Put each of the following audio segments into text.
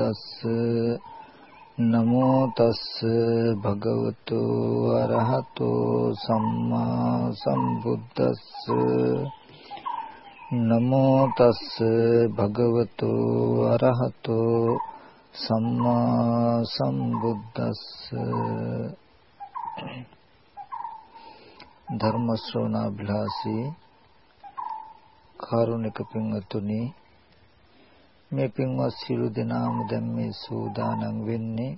සම්බුද්දස්ස නමෝ තස් භගවතු අරහතෝ සම්මා සම්බුද්දස්ස නමෝ තස් භගවතු අරහතෝ සම්මා සම්බුද්දස්ස ධර්ම ශ්‍රවණාභිලාෂී කාරුණික පින්වතුනි මේ පින්වත් සියලු දෙනාම දැන් මේ සූදානම් වෙන්නේ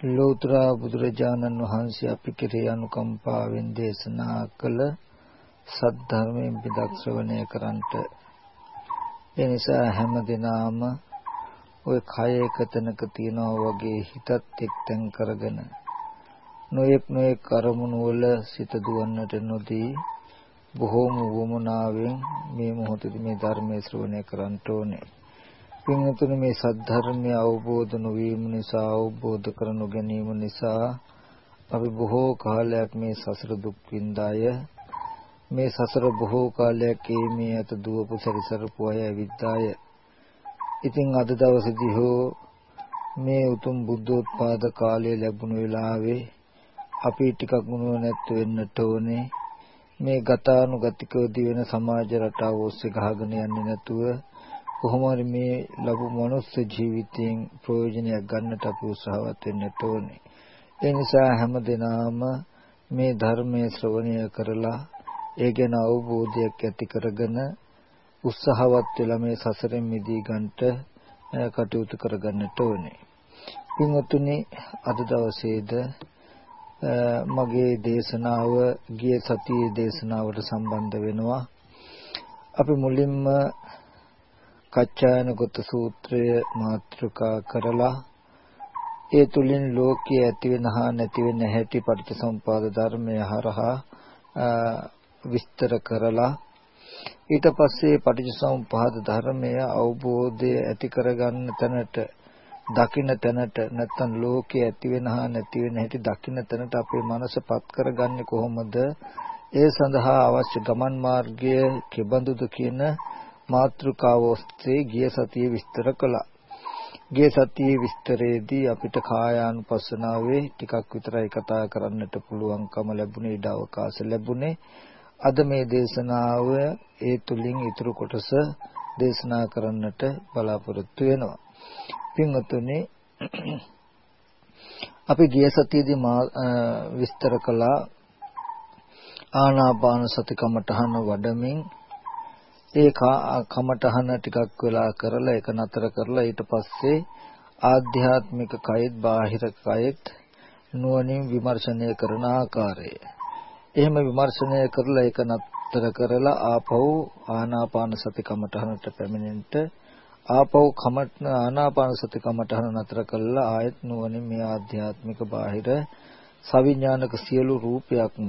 ලෝතර බුදුරජාණන් වහන්සේ අපි කෙරේ අනුකම්පාවෙන් දේශනා කළ සද්ධර්මයෙන් පිටක් ශ්‍රවණය කරන්ට ඒ නිසා හැම දිනාම ওই කය එකතනක තියනවා වගේ හිතත් එක්තෙන් කරගෙන නොයෙක් නොයෙක් අරමුණු වල සිත දුවන්නට නොදී බොහෝම වමනාවෙන් මේ මොහොතේදී මේ ධර්මයේ ශ්‍රවණය කරන්න ඕනේ. පින්වතුනි මේ සද්ධර්මය අවබෝධ නොවීම නිසා අවබෝධ කර නොගැනීම නිසා අපි බොහෝ කාලයක් මේ සසර දුක් විඳාය මේ සසර බොහෝ කාලයක් මේ අත දුවපු සැරිසරපු අය විද්දාය. ඉතින් අද දවසේදී හෝ මේ උතුම් බුද්ධෝත්පාද කාලය ලැබුණු වෙලාවේ අපි ටිකක් නුවණැත්ත වෙන්නට ඕනේ. මේ ගතානුගතිකව දිවෙන සමාජ රටාව ඔස්සේ ගහගෙන යන්නේ නැතුව කොහොම හරි මේ ලැබු මනුස්ස ජීවිතයෙන් ප්‍රයෝජනයක් ගන්නට අපි උත්සාහවත් වෙන්නට ඕනේ. ඒ නිසා හැම දිනාම මේ ධර්මයේ ශ්‍රවණය කරලා ඒ ගැන අවබෝධයක් ඇති කරගෙන උත්සාහවත් වෙලා මේ සසරෙන් මිදී ගන්නට කටයුතු කරගන්නට ඕනේ. පින්වත්නි අද දවසේද මගේ දේශනාව ගිය සතියේ දේශනාවට සම්බන්ධ වෙනවා. අපි මුලින්ම කච්චායනගත සූත්‍රය මාතෘකා කරලා ඒ තුලින් ලෝකයේ ඇති වෙන හා නැති වෙන හැටි පටිච්චසමුපාද ධර්මය හරහා විස්තර කරලා ඊට පස්සේ පටිච්චසමුපාද ධර්මය අවබෝධය ඇති කරගන්න තැනට දකින්න තැනට නැත්තම් ලෝකයේ ඇති වෙන හා නැති වෙන හැටි දකින්න තැනට අපේ මනසපත් කරගන්නේ කොහොමද? ඒ සඳහා අවශ්‍ය ගමන් මාර්ගය කෙබඳුද කියන මාතෘකාව ඔස්සේ ගිය සතියේ විස්තර කළා. ගිය සතියේ විස්තරයේදී අපිට කායානුපස්සනාවේ ටිකක් විතරයි කතා කරන්නට පුළුවන්කම ලැබුණේ ඉඩ අවකාශ ලැබුණේ. අද මේ දේශනාව ඒ තුලින් ඊතුරු කොටස දේශනා කරන්නට බලාපොරොත්තු වෙනවා. පින්වතුනි අපි ගිය සතියේදී විස්තර කළා ආනාපාන සති කමඨහන වඩමින් ඒ කමඨහන ටිකක් වෙලා කරලා ඒක නතර කරලා ඊට පස්සේ ආධ්‍යාත්මික කයෙත් බාහිර කයෙත් නුවණින් විමර්ශනය කරන ආකාරය. එහෙම විමර්ශනය කරලා ඒක නතර කරලා ආපහු ආනාපාන සති කමඨහනට පැමිණෙන්න ආපහු කමට ආනාපාන සති කමටහන නතර කළා ආයත් නුවණින් මේ ආධ්‍යාත්මික බාහිර සවිඥානික සියලු රූපයක්ම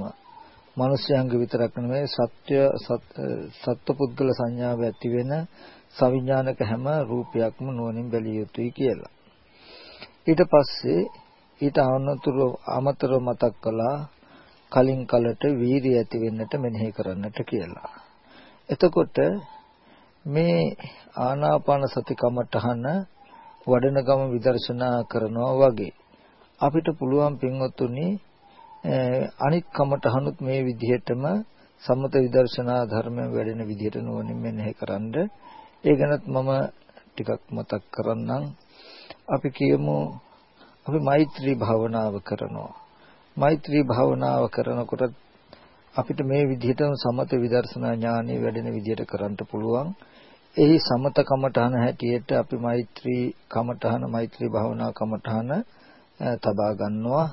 මිනිස්යන්ගේ විතරක් නෙමෙයි සත්‍ය සත්පුද්ගල සංඥාව ඇති වෙන සවිඥානික හැම රූපයක්ම නුවණින් බැලිය යුතුයි කියලා. ඊට පස්සේ ඊට අනුතුරු අමතරව මතක් කළා කලින් කලට වීරිය ඇති වෙන්නට මෙනෙහි කරන්නට කියලා. එතකොට මේ ආනාපාන සති කමඨහන වඩන ගම විදර්ශනා කරනවා වගේ අපිට පුළුවන් පින්වත්තුනි අනිත් කමඨහනුත් මේ විදිහටම සම්මත විදර්ශනා ධර්මයෙන් වැඩෙන විදිහට නුවණින් මෙනෙහි කරන්ඩ ඒ ගැනත් මම ටිකක් මතක් කරන්නම්. අපි කියමු අපි මෛත්‍රී භාවනාව කරනවා. මෛත්‍රී භාවනාව කරනකොට අපිට මේ විදිහටම සමත විදර්ශනා ඥානෙ වැඩෙන විදිහට කරන්න පුළුවන්. එහි සමත කමඨහන හැටියට අපි මෛත්‍රී කමඨහන මෛත්‍රී භාවනා කමඨහන තබා ගන්නවා.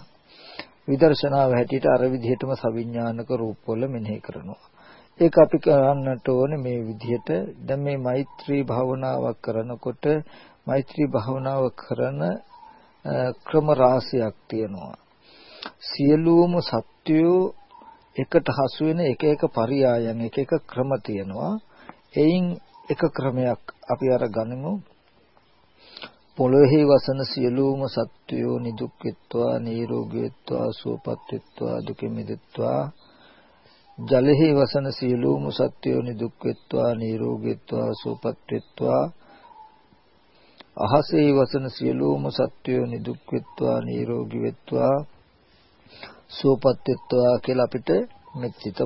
විදර්ශනාව හැටියට අර විදිහටම සවිඥානික රූපවල මෙනෙහි කරනවා ඒක අපි කරන්නට ඕනේ මේ විදිහට දැන් මේ මෛත්‍රී භාවනාවක් කරනකොට මෛත්‍රී භාවනාව කරන ක්‍රම රාශියක් තියෙනවා සියලුම සත්වයෝ එකට හසු වෙන එක එක පරියායන් එක එක ක්‍රම තියෙනවා. එයින් එක ක්‍රමයක් අපි අර ගනිමු. පොළොවේ වසන සියලුම සත්වයෝ නිදුක් වෙත්වා නිරෝගී වෙත්වා සුවපත් වෙත්වා දුකින් මිදෙත්වා ජලෙහි වසන සියලුම සත්වයෝ නිදුක් වෙත්වා නිරෝගී වෙත්වා සුවපත් වෙත්වා අහසේ වසන සියලුම සත්වයෝ නිදුක් වෙත්වා නිරෝගී වෙත්වා සුවපත් වෙත්වා කියලා අපිට මෙච්චිත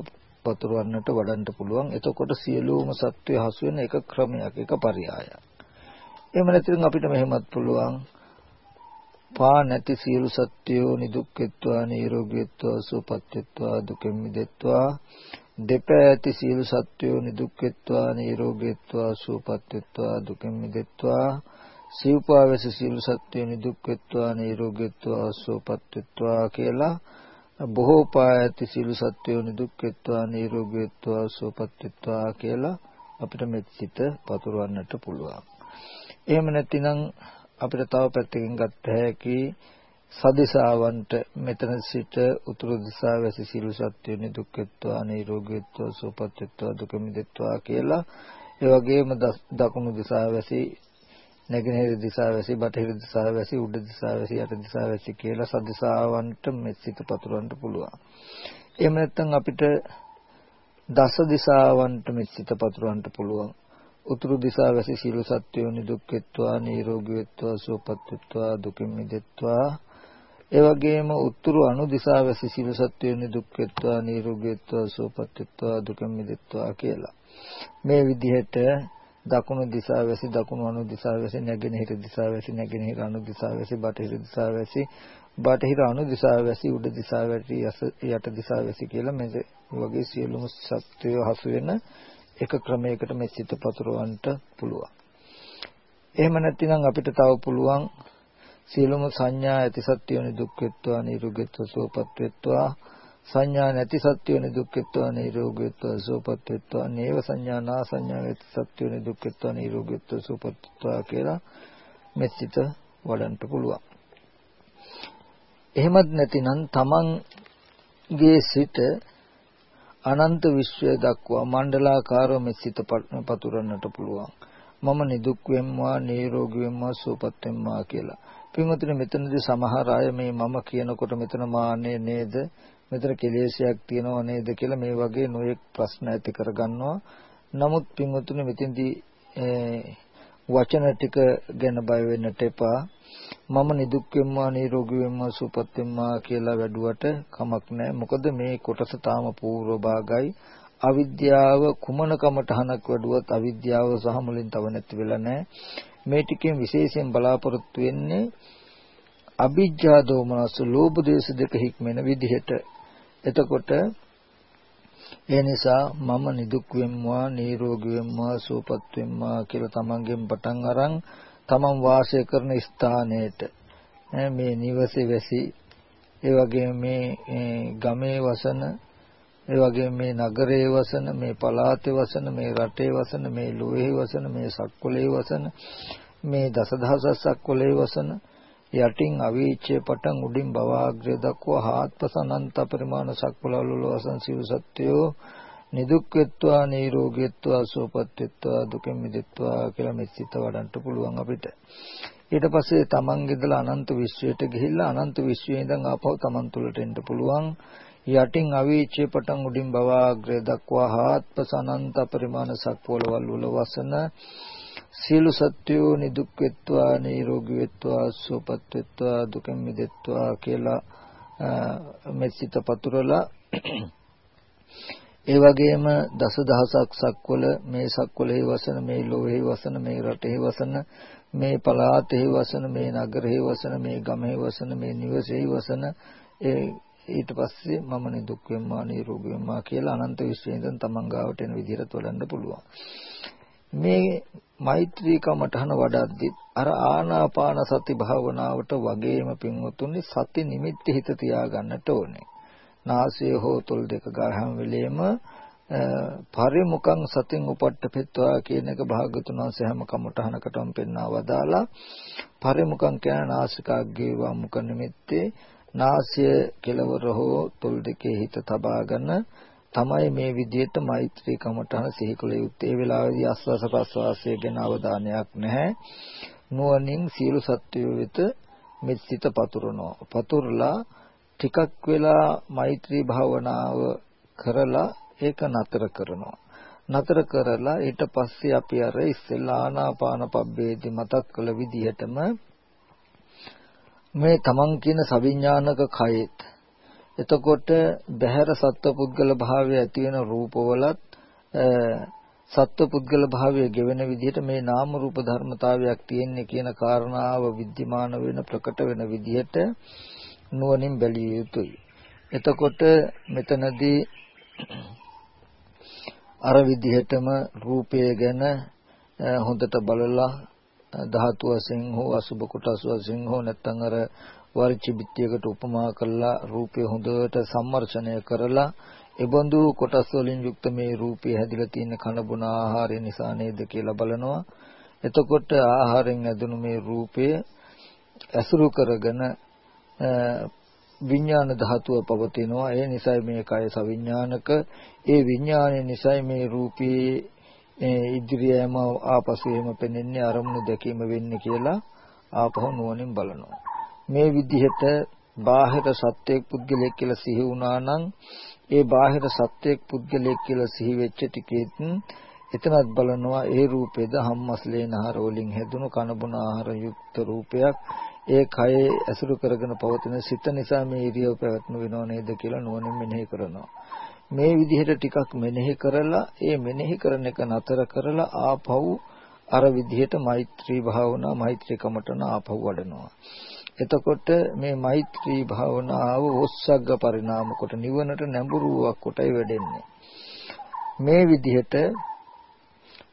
පතුරවන්නට වඩන්න පුළුවන්. එතකොට සියලුම සත්වය හසු වෙන එක ක්‍රමයක් එක පරයයක්. එහෙම නැත්නම් අපිට මෙහෙමත් පුළුවන්. පා නැති සියලු සත්වයෝ නිදුක් වෙත්වා නිරෝගී වෙත්වා සුවපත් වෙත්වා දුකෙන් මිදෙත්වා දෙපෑ ඇති සියලු සත්වයෝ නිදුක් වෙත්වා නිරෝගී වෙත්වා සුවපත් වෙත්වා දුකෙන් මිදෙත්වා සිව්පාවැස සියලු සත්වයෝ නිදුක් වෙත්වා නිරෝගී වෙත්වා සුවපත් වෙත්වා කියලා බොහෝ පා ඇති සියලු සත්වයෝ නිදුක් වෙත්වා නිරෝගී වෙත්වා සුවපත් වෙත්වා කියලා අපිට මෙත් සිත පතුරවන්නට පුළුවන්. එහෙම නැතිනම් අපිට තව පැත්තකින් ගත්ත හැකි සදිසාවන්ට මෙතන සිට උතුරු දිශා වැසි සියලු සත්වයෝ නිදුක් වෙත්වා නිරෝගී වෙත්වා සුවපත් වෙත්වා දුක මිදෙත්වා කියලා ඒ වගේම දකුණු දිශා වැසි නැගෙනහිර දිශාවැසි බටහිර දිශාවැසි උඩ දිශාවැසි යට දිශාවැසි කියලා සදිසාවන්ට මෙසිත පතුරවන්න පුළුවන්. එහෙම නැත්නම් අපිට දස දිශාවන්ට මෙසිත පතුරවන්න පුළුවන්. උතුරු දිශාවැසි සියලු සත්වයෝ නිදුක් වෙත්වා නිරෝගී වෙත්වා සුවපත් වෙත්වා දුකින් මිදෙත්වා. ඒ වගේම උතුරු අනු දිශාවැසි සියලු සත්වයෝ නිදුක් වෙත්වා නිරෝගී වෙත්වා සුවපත් වෙත්වා දුකින් මිදෙත්වා කියලා. මේ විදිහට දකුණු දිශාවැසි දකුණු අනු දිශාවැසි නැගෙනහිර දිශාවැසි නැගෙනහිර අනු දිශාවැසි බටහිර දිශාවැසි බටහිර අනු දිශාවැසි උඩ දිශාවැසි යට දිශාවැසි කියලා මේ වගේ සියලුම සත්‍යය හසු වෙන එක ක්‍රමයකට මේ සිත පතුරවන්නට පුළුවන්. එහෙම නැත්නම් අපිට තව පුළුවන් සියලුම සංඥා ඇති සත්‍යෝනි දුක් වෙත්වා නිරුග්ගත්ව සෝපත් වෙත්වා සංඥා නැති සත්‍යෝනි දුක්ඛත්වා නිරෝගීත්වා සෝපත් වෙත්වා නේව සංඥා නා සංඥා නැති සත්‍යෝනි දුක්ඛත්වා නිරෝගීත්වා සෝපත් වෙත්වා කියලා මෙසිත වඩන්න පුළුවන්. එහෙමත් නැතිනම් තමන්ගේ සිත අනන්ත විශ්වය දක්වා මණ්ඩලාකාරව මෙසිත පතුරන්නට පුළුවන්. මම නිදුක් වෙම්වා නිරෝගී වෙම්වා සුවපත් වෙම්වා කියලා. පින්වතුනි මෙතනදී සමහර අය මේ මම කියනකොට මෙතන මාන්නේ නේද මෙතන කෙලෙසයක් තියෙනව නේද කියලා මේ වගේ නොයෙක් ප්‍රශ්න ඇති කරගන්නවා. නමුත් පින්වතුනි මෙතෙන්දී වචන ටික ගැන බය වෙන්නට එපා. මම නිදුක් වෙම්මා නිරෝගී වෙම්මා සුවපත් වෙම්මා කියලා වැඩුවට කමක් නැහැ. මොකද මේ කොටස තාම පූර්ව භාගයි. අවිද්‍යාව කුමන කමටහනක් වැඩුවත් අවිද්‍යාව සහ මුලින් තව නැති වෙලා නැහැ. මේ ටිකෙන් විශේෂයෙන් බලාපොරොත්තු වෙන්නේ අවිජ්ජා දෝමනස ලෝභ දේශ දෙක හික්මෙන විදිහට එතකොට ඒ නිසා මම නිදුක් වෙම්වා නිරෝගී වෙම්වා සුවපත් වෙම්වා කියලා තමන්ගෙන් පටන් අරන් තමන් වාසය කරන ස්ථානයට. මේ නිවසේ වැසි ඒ වගේම මේ ගමේ වසන ඒ වගේම මේ නගරයේ වසන මේ පළාතේ වසන මේ රටේ වසන මේ ලෝහේ වසන මේ සක්වලේ වසන මේ දසදහසක් සක්වලේ වසන යටින් අවීචය පටන් උඩින් භවාග්‍රය දක්වා හාත්පස අනන්ත පරිමාණ සක්වලවල වසන් සිව් සත්‍යෝ නිදුක් වෙත්වා නිරෝගී වෙත්වා සුවපත් වෙත්වා දුකෙන් මිදෙත්වා කියලා මෙසිත වඩන්න පුළුවන් අපිට. ඊට පස්සේ තමන් ගෙදලා අනන්ත විශ්වයට ගිහිල්ලා අනන්ත විශ්වයේ ඉඳන් ආපහු තමන් තුළට එන්න පුළුවන්. යටින් අවීචය පටන් උඩින් භවාග්‍රය දක්වා හාත්පස අනන්ත පරිමාණ සක්වලවල වල වසන සියලු සත්වෝ නිදුක් වෙත්වා නිරෝගී වෙත්වා සුවපත් වෙත්වා දුකෙන් මිදෙත්වා කියලා මෙසිත පතුරලා ඒ වගේම දසදහසක් සක්වල මේ සක්වලෙහි වසන මේ ලෝහෙහි වසන මේ රටෙහි වසන මේ පළාතෙහි වසන මේ නගරෙහි වසන මේ ගමෙහි වසන මේ නිවසෙහි වසන ඒ ඊට පස්සේ මම නිදුක් වෙම්මා නිරෝගී වෙම්මා කියලා අනන්ත විශ්වයෙන් තමන් ගාවට එන විදිහට වඩන්න පුළුවන්. මේ මෛත්‍රී කමඨහන වඩද්දි අර ආනාපාන සති භාවනාවට වගේම පින්වතුනි සති නිමිති හිත තියාගන්නට ඕනේ. නාසය හෝ තොල් දෙක ගාහම වෙලෙම පරිමුඛං සතින් උපට්ඨපෙත්වා කියන එක භාගතුන් වහන්සේ හැම කමඨහනකටම පෙන්වා වදාලා පරිමුඛං කියන නාසිකාග්ගේ වා මුඛ නිමිත්තේ නාසය කෙලවර හෝ තොල් දෙකේ හිත තබාගෙන තමයි මේ විදිහට මෛත්‍රී කමඨහන සිහි කළ යුත්තේ. ඒ වෙලාවේදී ආස්වාස ප්‍රස්වාසය ගැන අවධානයක් නැහැ. නුවණින් සියලු සත්වයෝ වෙත මෙත් සිත පතුරනවා. පතුරලා ටිකක් වෙලා මෛත්‍රී භාවනාව කරලා ඒක නතර කරනවා. නතර කරලා ඊට පස්සේ අපි අර ඉස්සෙල්ලා ආනාපාන පබ්බේදී මතක් කළ විදිහටම මේ තමන් කියන සවිඥානික කයෙත් එතකොට බහැර සත්වපුද්ගල භාවය ඇති වෙන රූපවලත් සත්වපුද්ගල භාවය ගෙවෙන විදිහට මේ නාම රූප ධර්මතාවයක් තියෙන්නේ කියන කාරණාව විද්‍යමාන වෙන ප්‍රකට වෙන විදිහට නුවණින් බැලිය යුතුයි. එතකොට මෙතනදී අර විදිහටම රූපය ගැන හොඳට බලලා ධාතු වශයෙන් හෝ අසුබ කොටස් වශයෙන් හෝ නැත්නම් අර වර්චි බිත්තියකට උපමා කරලා රූපය හොඳට සම්මර්ෂණය කරලා ඒබඳු කොටස් වලින් යුක්ත මේ රූපය හැදිලා තියෙන කන බොන ආහාරය නිසා නේද කියලා බලනවා. එතකොට ආහාරයෙන් ඇදුණු මේ රූපය ඇසුරු කරගෙන විඥාන ධාතුව පවතිනවා. ඒ නිසයි මේ කය සවිඥානික. ඒ විඥානය නිසයි මේ රූපී ඉදිරියම ආපසු එහෙම පෙනෙන්නේ අරමුණු දැකීම වෙන්නේ කියලා ආපහු නුවණින් බලනවා. මේ විදිහට බාහිර සත්‍යයක් පුද්ගලයෙක් කියලා සිහි වුණා නම් ඒ බාහිර සත්‍යයක් පුද්ගලයෙක් කියලා සිහි වෙච්ච ටිකෙත් එතනත් බලනවා ඒ රූපේද හම්මස්ලේ නහර වලින් හැදුණු කනබුන ආහාර යුක්ත රූපයක්. ඒ කයේ ඇසුරු කරගෙන පවතින සිත නිසා මේ ඉරියව් පැවැත්ම වෙනව නේද කියලා නුවණින් මෙනෙහි කරනවා. මේ විදිහට ටිකක් මෙනෙහි කරලා ඒ මෙනෙහි කරන එක නතර කරලා ආපහු අර විදිහට මෛත්‍රී භාවනා මෛත්‍රී කමටන ආපහු වඩනවා. එතකොට මේ මෛත්‍රී භාවනාව ඔස්සග්ග පරිණාම කොට නිවනට නැඹුරුවක් කොටයි වැඩෙන්නේ. මේ විදිහට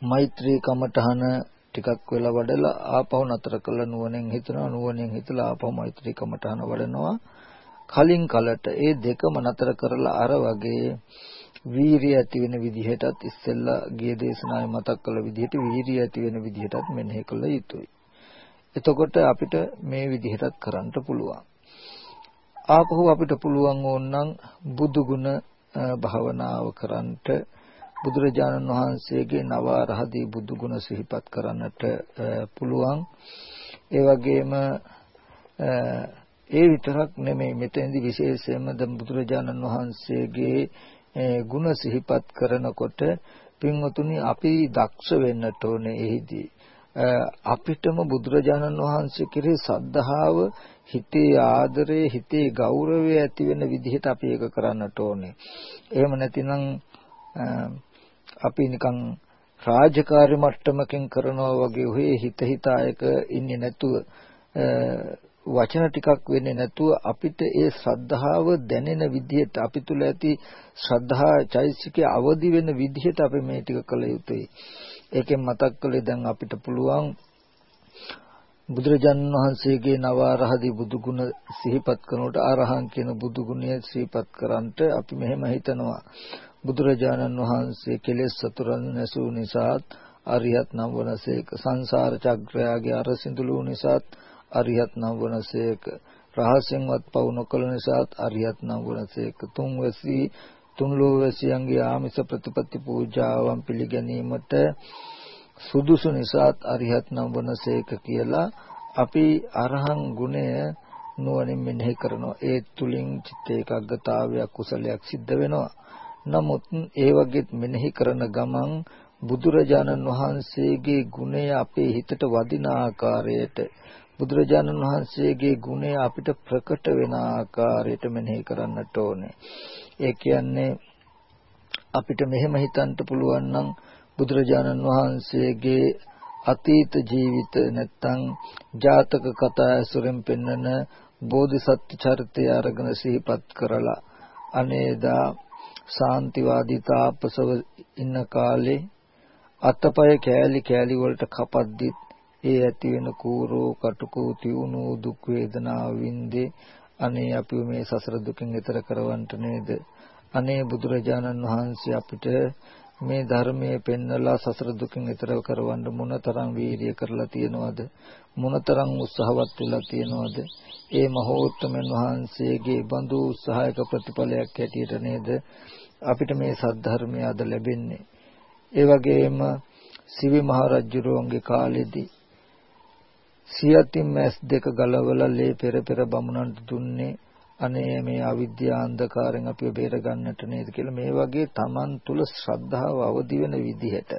මෛත්‍රී කමඨහන ටිකක් වෙලා වඩලා ආපහු නතර කළ නුවණෙන් හිතනවා නුවණෙන් හිතලා ආපහු මෛත්‍රී කමඨහන වඩනවා. කලින් කලට ඒ දෙකම නතර කරලා අර වගේ වීරිය ඇති වෙන විදිහටත් ඉස්සෙල්ලා ගිය දේශනාවේ මතක් කළ විදිහට වීරිය ඇති වෙන විදිහටත් මෙනෙහි කළ යුතුයි. එතකොට අපිට මේ විදිහටත් කරන්න පුළුවන්. ආපහු අපිට පුළුවන් ඕනනම් බුදු ගුණ භාවනාව කරන්නට බුදුරජාණන් වහන්සේගේ නවාරහදී බුදු ගුණ සිහිපත් කරන්නට පුළුවන්. ඒ වගේම ඒ විතරක් නෙමෙයි මෙතෙන්දි විශේෂයෙන්ම ද බුදුරජාණන් වහන්සේගේ ගුණ සිහිපත් කරනකොට පින්වතුනි අපි දක්ෂ වෙන්නට ඕනේ එහිදී අපිටම බුදුරජාණන් වහන්සේ කෙරෙහි සද්ධාව හිතේ ආදරය හිතේ ගෞරවය ඇති වෙන විදිහට අපි ඒක කරන්නට ඕනේ. එහෙම නැතිනම් අපි නිකන් රාජකාරී මට්ටමකින් කරනවා වගේ ඔහේ හිත හිතායක ඉන්නේ නැතුව වචන ටිකක් වෙන්නේ නැතුව අපිට ඒ ශ්‍රද්ධාව දැනෙන විදිහට අපි තුල ඇති ශ්‍රද්ධා චෛසිකේ අවදි වෙන විදිහට අපි මේ ටික කළ යුතුයි. ඒකෙන් මතක් කළේ දැන් අපිට පුළුවන් බුදුරජාණන් වහන්සේගේ නවාරහදී බුදු ගුණ සිහිපත් කරනකොට අරහං කියන බුදු ගුණය සිහිපත් කරන්ට අපි මෙහෙම හිතනවා. බුදුරජාණන් වහන්සේ කෙලෙස් සතුරන් නැසූ නිසාත් අරියත් නම් වනසේක සංසාර චක්‍රයාගේ අර සිඳුළු නිසාත් අරියත් නම් වනසේක රහසෙන්වත් පවු නොකළ නිසාත් අරියත් නම් වනසේක තුන්වසී තුන් ලෝවැසියන්ගේ ආමිස ප්‍රතිපත්ති පූජාවන් පිළිගැනීමට සුදුසු නිසාත් අරිහත් නම් වනසේක කියලා අපි අරහං ගුණය නුවණින් මෙනෙහි කරනවා. ඒ තුලින් චිත්ත ඒකාග්‍රතාවයක් කුසලයක් සිද්ධ වෙනවා. නමුත් ඒ වගේ මෙනෙහි කරන ගමන් බුදුරජාණන් වහන්සේගේ ගුණය අපේ හිතට වදින ආකාරයට බුදුරජාණන් වහන්සේගේ ගුණය අපිට ප්‍රකට වෙන ආකාරයට මෙනෙහි කරන්නට ඕනේ. ඒ කියන්නේ අපිට මෙහෙම හිතන්න පුළුවන් නම් බුදුරජාණන් වහන්සේගේ අතීත ජීවිත නැත්තම් ජාතක කතා ඇසුරෙන් පෙන්වන බෝධිසත්ව චරිතය අරගෙන සිහිපත් කරලා අනේදා සාන්තිවාදී තාපසව ඉන්න කාලේ අතපය කෑලි කෑලි වලට කපද්දිත් ඒ ඇති වෙන කූරෝ කටුකෝ තියුණු දුක් වේදනා වින්දේ අනේ අපි මේ සසර දුකින් එතර කරවන්නට නේද? අනේ බුදුරජාණන් වහන්සේ අපිට මේ ධර්මයේ පෙන්නලා සසර දුකින් ඈතර කරවන්න මොනතරම් වීරිය කරලා තියනවද? මොනතරම් උත්සාහවත් වෙලා තියනවද? ඒ මහෝත්තමන් වහන්සේගේ බඳු උත්සාහයක ප්‍රතිඵලයක් හැටියට නේද අපිට මේ සද්ධර්මය අද ලැබෙන්නේ? ඒ වගේම සිවි මහ රජුරුවන්ගේ කාලෙදී සියතින් මැස් දෙක ගලවලා ලේ පෙර පෙර බමුණන්ට දුන්නේ අනේ මේ අවිද්‍යා අන්ධකාරයෙන් අපිව බේර ගන්නට නේද කියලා මේ වගේ Taman තුල ශ්‍රද්ධාව අවදි වෙන විදිහට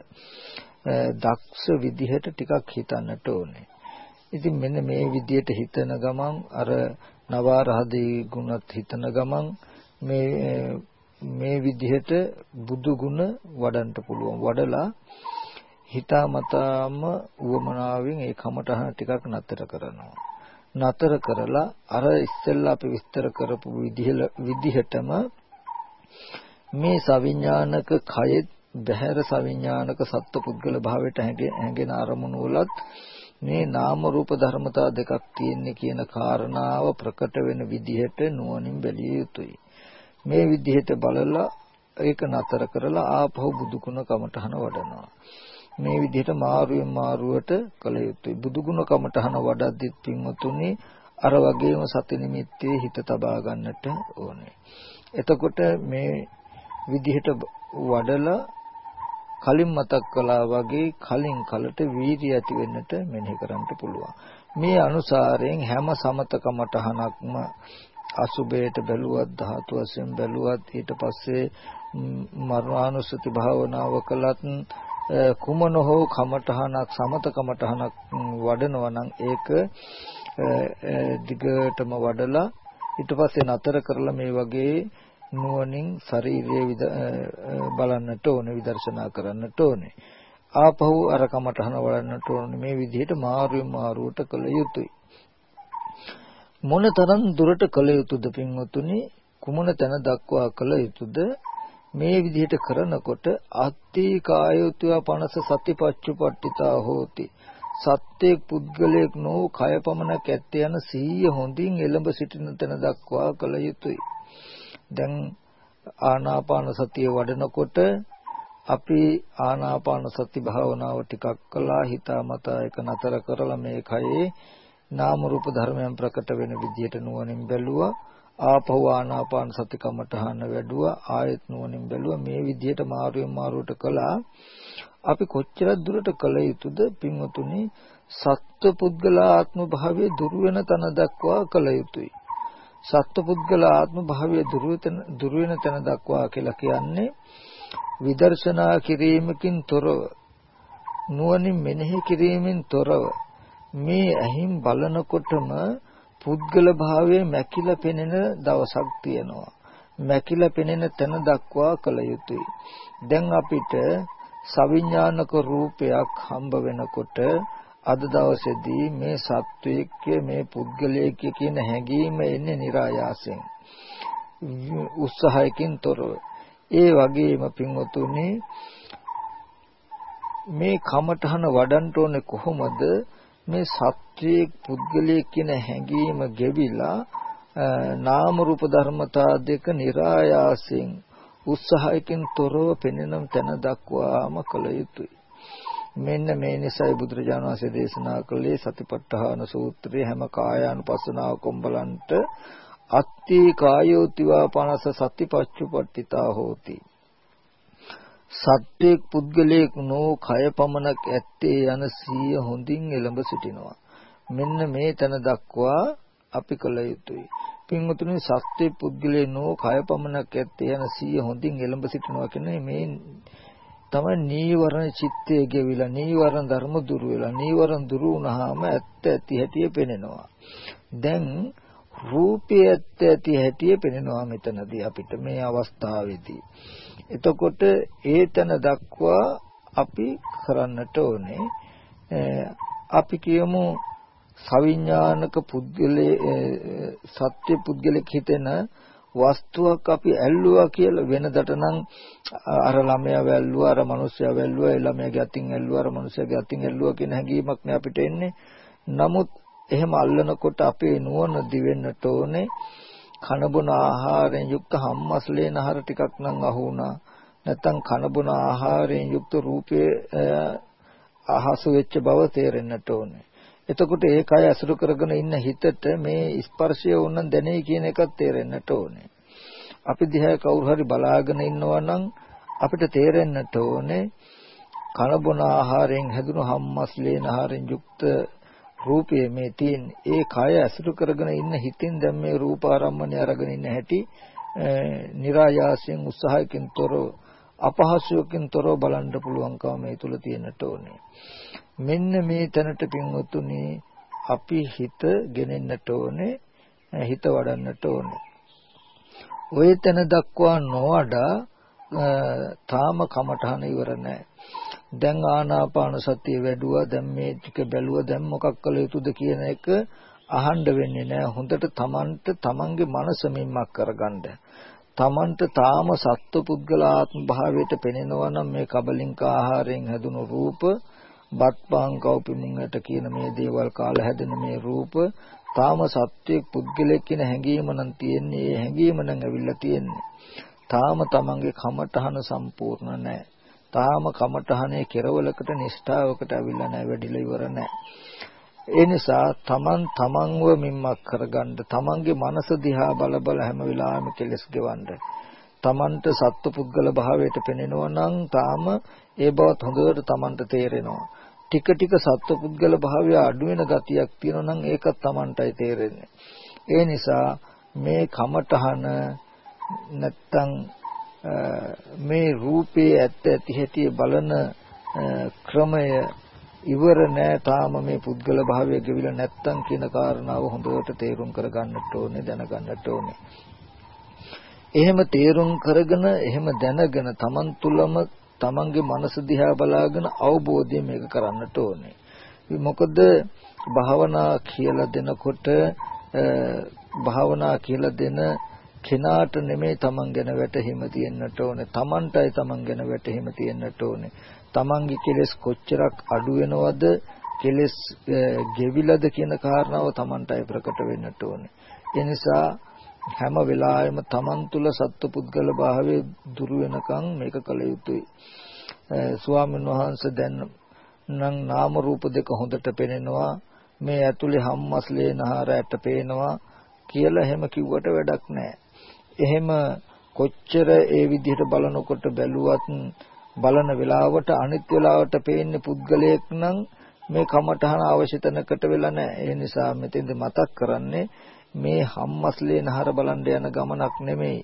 දක්ෂ විදිහට ටිකක් හිතන්නට ඕනේ. ඉතින් මෙන්න මේ විදිහට හිතන ගමන් අර නවාරහදී ගුණත් හිතන ගමන් මේ මේ විදිහට බුදු ගුණ වඩන්න පුළුවන්. වඩලා හිතාමතාම උවමනාවෙන් ඒ කමටහන ටිකක් නතර කරනවා. නතර කරලා අර ඉස්සෙල්ලා අපි විස්තර කරපු විදිහටම මේ සවිඥානික කයෙත් බහැර සවිඥානික සත්පුද්ගල භාවයට හැඟෙන අරමුණු වලත් මේ නාම රූප ධර්මතා දෙකක් තියෙන්නේ කියන කාරණාව ප්‍රකට වෙන විදිහට නුවණින් බැලිය යුතුයි. මේ විදිහට බලලා ඒක නතර කරලා ආපහු බුදුකුණ කමටහන වඩනවා. මේ විදිහට මාරුවෙන් මාරුවට කළ යුතුයි. බුදුගුණ කමඨහන වඩද්දිත් පින්වතුනි අර වගේම සති නිමිත්තේ හිත තබා ගන්නට ඕනේ. එතකොට මේ විදිහට වඩලා කලින් මතක් කළා වගේ කලින් කලට වීර්ය ඇති වෙන්නට මෙනෙහි කරන්න පුළුවන්. මේ අනුසාරයෙන් හැම සමතකමටහනක්ම අසුබේට බැලුවත් ධාතු වශයෙන් බැලුවත් ඊට පස්සේ මරණානුස්සති භාවනාව කළත් කුමන හෝ කමඨහනක් සමත කමඨහනක් වඩනවා නම් ඒක දිගටම වඩලා ඊට පස්සේ නතර කරලා මේ වගේ නුවණින් ශරීරයේ බලන්නට ඕනේ විදර්ශනා කරන්නට ඕනේ. ආපහු අර කමඨහන වඩන්නට ඕනේ. මේ විදිහට මාරුවෙන් මාරුවට කළ යුතුයි. මොනතරම් දුරට කළ යුතුද පින්වතුනි? කුමන තැන දක්වා කළ යුතුද? මේ විදිහට කරනකොට අත්ති කායෝත්ව පනස සතිපච්චුපට්ඨිතා හෝති. සත්‍යයේ පුද්ගලයෙක් නෝ කය පමණක් ඇත්තේ යන සීය හොඳින් එළඹ සිටින තැන දක්වා කළ යුතුය. දැන් ආනාපාන සතිය වඩනකොට අපි ආනාපාන සති භාවනාව ටිකක් කළා හිතාමතා එක නතර කරලා මේ කයේ නාම රූප ධර්මයන් ප්‍රකට වෙන විදිහට නුවණින් බැලුවා. ආපහු ආනාපාන සති කමඨහන වැඩුවා ආයත් නුවණින් බැලුවා. මේ විදිහට මාරුවෙන් මාරුවට කළා. අපි කොච්චර දුරට කළ යුතුද? පින්වතුනි සත්ව පුද්ගල ආත්ම භාවයේ දුරු වෙන තන දක්වා කළ යුතුයි. සත්ව පුද්ගල ආත්ම භාවයේ දුරු වෙන තන දක්වා කියලා කියන්නේ විදර්ශනා කිරීමකින් තොරව නුවණින් මෙනෙහි කිරීමෙන් තොරව මේ ඇහින් බලනකොටම පුද්ගල භාවයේ මැකිලා පෙනෙන දවසක් තියෙනවා. මැකිලා පෙනෙන තැන දක්වා කළ යුතුයි. දැන් අපිට සවිඥානික රූපයක් හම්බ වෙනකොට අද දවසේදී මේ සත්වයක මේ පුද්ගලයෙක් කියන හැඟීම එන්නේ નિરાයාසයෙන්. උත්සාහයකින් තොරව. ඒ වගේම පින්වතුනි මේ කමඨහන වඩන්න ඕනේ කොහොමද? මේ සත්‍යයේ පුද්ගලයේ කියන හැඟීම ගෙවිලා නාම රූප ධර්මතා දෙක નિરાයාසයෙන් උත්සාහයකින් තොරව පෙනෙන තැන දක්වාම කළ යුතුය. මෙන්න මේ නිසයි බුදුරජාණන් වහන්සේ දේශනා කළේ සතිපට්ඨාන සූත්‍රයේ හැම කායානුපස්සනාවකම බලන්ට අත්ති කායෝ තිවා පනස සතිපච්චුපට්ඨිතා හෝති සත්වයක් පුද්ගලයෙක් නෝ කය පමණක් ඇත්තේ යන සිය හොඳින් එළඹ සිටිනවා. මෙන්න මේ තැන දක්වා අපි කළ යුතුයි. පින්වතුනි සත්වයේ පුද්ගලයේ නෝ කය පමණක් ඇත්තේ යන සිය හොඳින් එළඹ සිටිනවා කියන්නේ මේ තමයි නීවරණ චිත්තයේ ගෙවිලා නීවරණ ධර්ම දුරු වෙලා නීවරණ දුරු වුණාම ඇත්ත ඇති හැටි පෙනෙනවා. දැන් රූපය ඇත්ත ඇති හැටි පෙනෙනවා මෙතනදී අපිට මේ අවස්ථාවේදී. එතකොට ඒතන දක්වා අපි කරන්නට ඕනේ. අපි කියමු සවිඥානික පුද්ගලයේ සත්‍ය පුද්ගලෙක් හිතෙන වස්තුවක් අපි ඇල්ලුවා කියලා වෙනදට නම් අර ළමයා වැල්ලුවා අර මිනිස්සයා වැල්ලුවා ඒ ළමයාගේ අතින් ඇල්ලුවා අර මිනිස්සයාගේ අතින් ඇල්ලුවා කියන හැඟීමක් නේ අපිට එන්නේ. නමුත් එහෙම අල්ලනකොට අපේ නුවණ දිවෙන්නට ඕනේ. කන බොන ආහාරයෙන් යුක්ත හම්මස්ලේ නහර ටිකක් නම් අහු වුණා. නැත්නම් කන බොන ආහාරයෙන් යුක්ත රූපයේ අහසු වෙච්ච බව තේරෙන්නට ඕනේ. එතකොට ඒ කය අසුරු කරගෙන ඉන්න හිතට මේ ස්පර්ශය උනන් දැනේ කියන එකක් තේරෙන්නට ඕනේ. අපි දිහා කවුරු හරි බලාගෙන ඉන්නවා නම් අපිට තේරෙන්නට ඕනේ කන බොන ආහාරයෙන් හැදුණු හම්මස්ලේන ආහාරයෙන් යුක්ත රූපය මේ තියෙන්නේ. ඒ කය ඇසුරු කරගෙන ඉන්න හිතින් දැන් මේ රූප ආරම්මණය අරගෙන ඉන්න හැටි નિરાයාසයෙන් උත්සාහයෙන් තොරව අපහසුයකින් තොරව බලන්න පුළුවන්කම මේ තුල තියෙනට ඕනේ. මෙන්න මේ තැනට පින්වතුනි අපි හිත ගෙනෙන්නට ඕනේ, හිත වඩන්නට ඕනේ. ওই තැන දක්වා නොවඩා තාම කමඨහන ඉවර නැහැ. දැන් ආනාපාන සතිය වැඩුවා දැන් මේ ටික බැලුවා දැන් මොකක් කළ යුතුද කියන එක අහන්න වෙන්නේ නැහැ. හොඳට Tamanට Tamanගේ මනස මින්මක් කරගන්න. Tamanට තාම සත්ව පුද්ගලාත්ම භාවයට පෙනෙනවා නම් මේ කබලින්ක ආහාරයෙන් හැදුණු රූප බත්පාන් කව්පිමුන්ට කියන මේ දේවල් කාලා හැදෙන මේ රූප තාම සත්වයක් පුද්ගලයෙක් කියන හැඟීම නම් තියෙන්නේ ඒ හැඟීම නම් ඇවිල්ලා තියෙන්නේ තාම තමන්ගේ කමඨහන සම්පූර්ණ නැහැ තාම කමඨහනේ කෙරවලකට නිෂ්ඨාවකට අවිල්ලා නැහැ වැඩිලා ඉවර නැහැ. ඒ නිසා තමන් තමන්ව මිම්මක් කරගන්න තමන්ගේ මනස දිහා බල බල හැම වෙලාවෙම කෙලස් ගෙවන්න. තමන්ට සත්පුද්ගල භාවයට පෙනෙනවා නම් තාම ඒ බවත් හොඳට තමන්ට තේරෙනවා. ටික ටික සත්පුද්ගල භාවය අඩු වෙන ගතියක් තියෙනවා නම් ඒකත් තමන්ටයි තේරෙන්නේ. ඒ නිසා මේ කමඨහන නැත්තම් මේ රූපේ ඇත්ත ඇති හැටි බලන ක්‍රමය ඉවර නෑ තාම මේ පුද්ගල භාවය ගෙවිලා නැත්තම් කියන කාරණාව හොඳට තේරුම් කරගන්නට ඕනේ දැනගන්නට ඕනේ. එහෙම තේරුම් කරගෙන එහෙම දැනගෙන Taman තුලම Tamanගේ මනස දිහා බලාගෙන අවබෝධය මේක කරන්නට ඕනේ. මොකද භාවනා කියලා දෙනකොට භාවනා කියලා දෙන කෙනාට නෙමෙයි Taman ගැන වැටහිම තියෙන්නට ඕනේ. Tamanටයි Taman ගැන වැටහිම තියෙන්නට ඕනේ. Tamanගේ කෙලෙස් කොච්චරක් අඩු වෙනවද කෙලෙස් ගෙවිලද කියන කාරණාව Tamanටයි ප්‍රකට වෙන්නට ඕනේ. ඒ නිසා හැම වෙලාවෙම Taman තුල සත්පුද්ගල භාවයේ දුරු වෙනකන් මේක කළ යුතුයි. ස්වාමීන් වහන්සේ දැන් නම් නාම රූප දෙක හොඳට පෙනෙනවා මේ ඇතුලේ හම්මස්ලේ නහරයට පේනවා කියලා එහෙම කිව්වට වැඩක් නැහැ. එහෙම කොච්චර ඒ විදිහට බලනකොට බැලුවත් බලන වෙලාවට අනිත් වෙලාවට පේන්නේ පුද්ගලයෙක් නම් මේ කමඨහන අවශ්‍ය තැනකට වෙලා නැහැ. ඒ නිසා මෙතෙන්ද මතක් කරන්නේ මේ හම්මස්ලේ නහර බලන්න යන ගමනක් නෙමෙයි.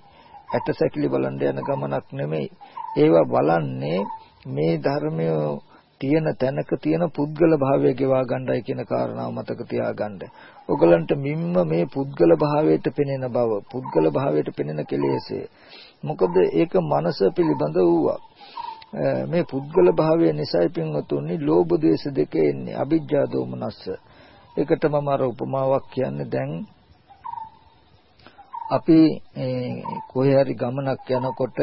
ඇටසැකිලි බලන්න යන ගමනක් නෙමෙයි. ඒවා බලන්නේ මේ ධර්මය තියෙන තැනක තියෙන පුද්ගල භාවය ගෙවා ගන්නයි කියන කාරණාව මතක තියාගන්න. ඔගලන්ට මිම්ම මේ පුද්ගල භාවයට පෙනෙන බව, පුද්ගල භාවයට පෙනෙන කෙලෙසේ. මොකද ඒක මනස පිළිබඳ වූවා. මේ පුද්ගල භාවය නිසායි පින්වතුනි ලෝභ ද්වේෂ දෙක එන්නේ අවිජ්ජා දෝමනස්ස. ඒකට මම අර උපමාවක් කියන්නේ දැන් අපි කොහේ හරි ගමනක් යනකොට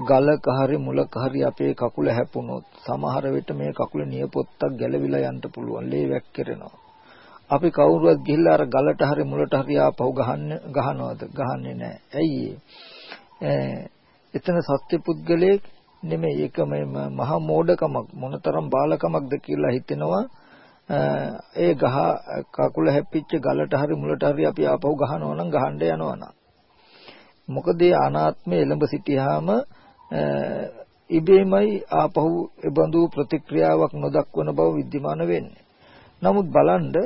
ගලක හරි මුලක හරි අපේ කකුල හැපුණොත් සමහර විට මේ කකුල නියපොත්තක් ගැලවිලා යන්න පුළුවන් ලේ වැක්කිරෙනවා. අපි කවුරුවත් ගිහිල්ලා අර ගලට හරි මුලට හරි ආපහු ගහන්න ගහනවද? ගහන්නේ නැහැ. ඇයි ඒ? එතන සත්‍ය පුද්ගලයෙක් නෙමෙයි ඒක මේ මහා මෝඩකමක් මොනතරම් බාලකමක්ද කියලා හිතෙනවා ඒ ගහ කකුල හැපිච්ච ගලට හරි මුලට හරි අපි ආපහු ගහනවා නම් ගහන්න යනවා නම් මොකද ඒ අනාත්මය එළඹ සිටියාම ඉබේමයි ආපහු එබඳු ප්‍රතික්‍රියාවක් නොදක්වන බව විද්‍යමාන වෙන්නේ නමුත් බලන්න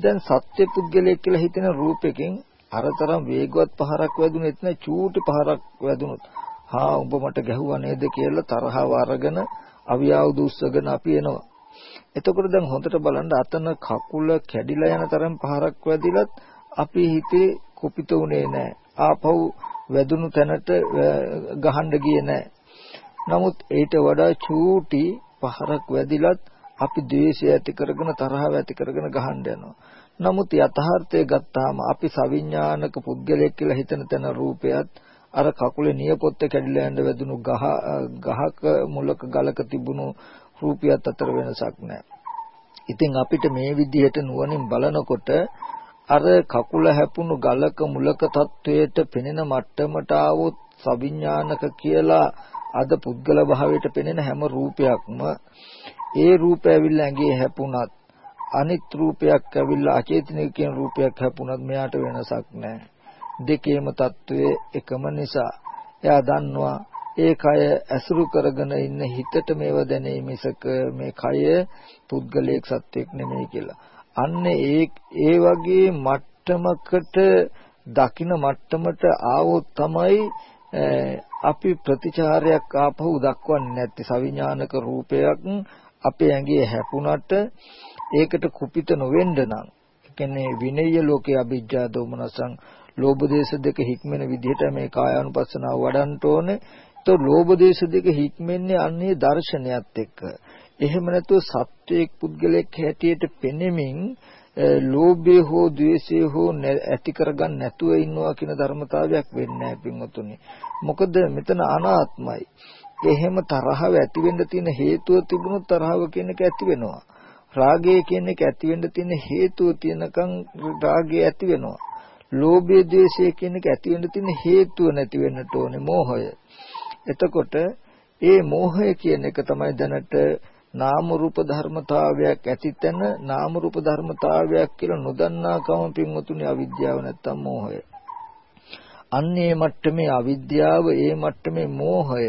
දැන් සත්‍ය පුද්ගලයෙක් කියලා හිතෙන රූපෙකින් අරතරම් වේගවත් පහරක් වැදුනෙත් නැ චූටි පහරක් වැදුනොත් හා උඹ මට ගැහුවා නේද කියලා තරහව අරගෙන අවියාව දුස්සගෙන අපි එනවා. එතකොට දැන් හොඳට බලන්න අතන කකුල කැඩිලා යන තරම් පහරක් වැදිලත් අපි හිතේ කුපිත උනේ නැහැ. ආපහු වැදුණු තැනට ගහන්න ගියේ නැහැ. නමුත් ඊට වඩා චූටි පහරක් වැදිලත් අපි ද්වේෂය ඇති කරගෙන තරහව ඇති කරගෙන ගහන්න යනවා. නමුත් යථාර්ථය ගත්තාම අපි සවිඥානික පුද්ගලයෙක් කියලා හිතන තැන රූපයත් අර කකුලේ නියපොත්ත කැඩිලා යන වැදුණු ගහ ගහක මුලක ගලක තිබුණු රූපියත් අතර වෙනසක් නැහැ. ඉතින් අපිට මේ විදිහට නුවණින් බලනකොට අර කකුල හැපුණු ගලක මුලක තත්වයට පෙනෙන මට්ටමට આવොත් සවිඥානික කියලා අද පුද්ගල භාවයට පෙනෙන හැම රූපයක්ම ඒ රූපය ඇවිල්ලා ඇඟේ හැපුණත් අනිත් රූපයක් ඇවිල්ලා අචේතනික කියන රූපයක් හැපුණත් මෙයාට වෙනසක් නැහැ. දෙකේම తත්වයේ එකම නිසා එයා දන්නවා ඒ කය ඇසුරු කරගෙන ඉන්න හිතට මේව දැනේ මිසක මේ කය පුද්ගලයක් සත්වෙක් නෙමෙයි කියලා. අන්න ඒ ඒ වගේ මට්ටමකට දකින මට්ටමට ආවොත් තමයි අපි ප්‍රතිචාරයක් ආපහු දක්වන්නේ නැති සවිඥානික රූපයක් අපේ ඇඟේ හැපුණට ඒකට කුපිත නොවෙන්න නම් කියන්නේ විනය ලෝකයේ අභිජ්ජා දෝමනසං ලෝභ දේශ දෙක හික්මෙන විදිහට මේ කායානුපස්සනාව වඩන්න ඕනේ. તો ලෝභ දේශ දෙක හික්මෙන්නේ අන්නේ දර්ශනයත් එක්ක. එහෙම නැතුව සත්වයක් පුද්ගලයෙක් හැටියට පෙනෙමින් ලෝභය හෝ ද්වේෂය හෝ ඇති කරගන්න නැතුව ඉන්නවා කියන ධර්මතාවයක් වෙන්නේ නැහැ පින්වතුනි. මොකද මෙතන අනාත්මයි. එහෙම තරහව ඇති වෙන්න තියෙන හේතුව තිබුණොත් තරහව කියන එක ඇති වෙනවා. රාගය කියන එක ඇති වෙන්න තියෙන හේතුව තියෙනකන් රාගය ඇති වෙනවා. ලෝභය ද්වේෂය කියන එක ඇති වෙන්න තියෙන හේතුව නැති වෙන්නට ඕනේ මෝහය. එතකොට ඒ මෝහය කියන එක තමයි දැනට නාම රූප ධර්මතාවයක් ඇතිතන නාම රූප ධර්මතාවයක් කියලා නොදන්නා කම පින්වතුනි අවිද්‍යාව නැත්තම් මෝහය. අන්නේ මට්ටමේ අවිද්‍යාව ඒ මට්ටමේ මෝහය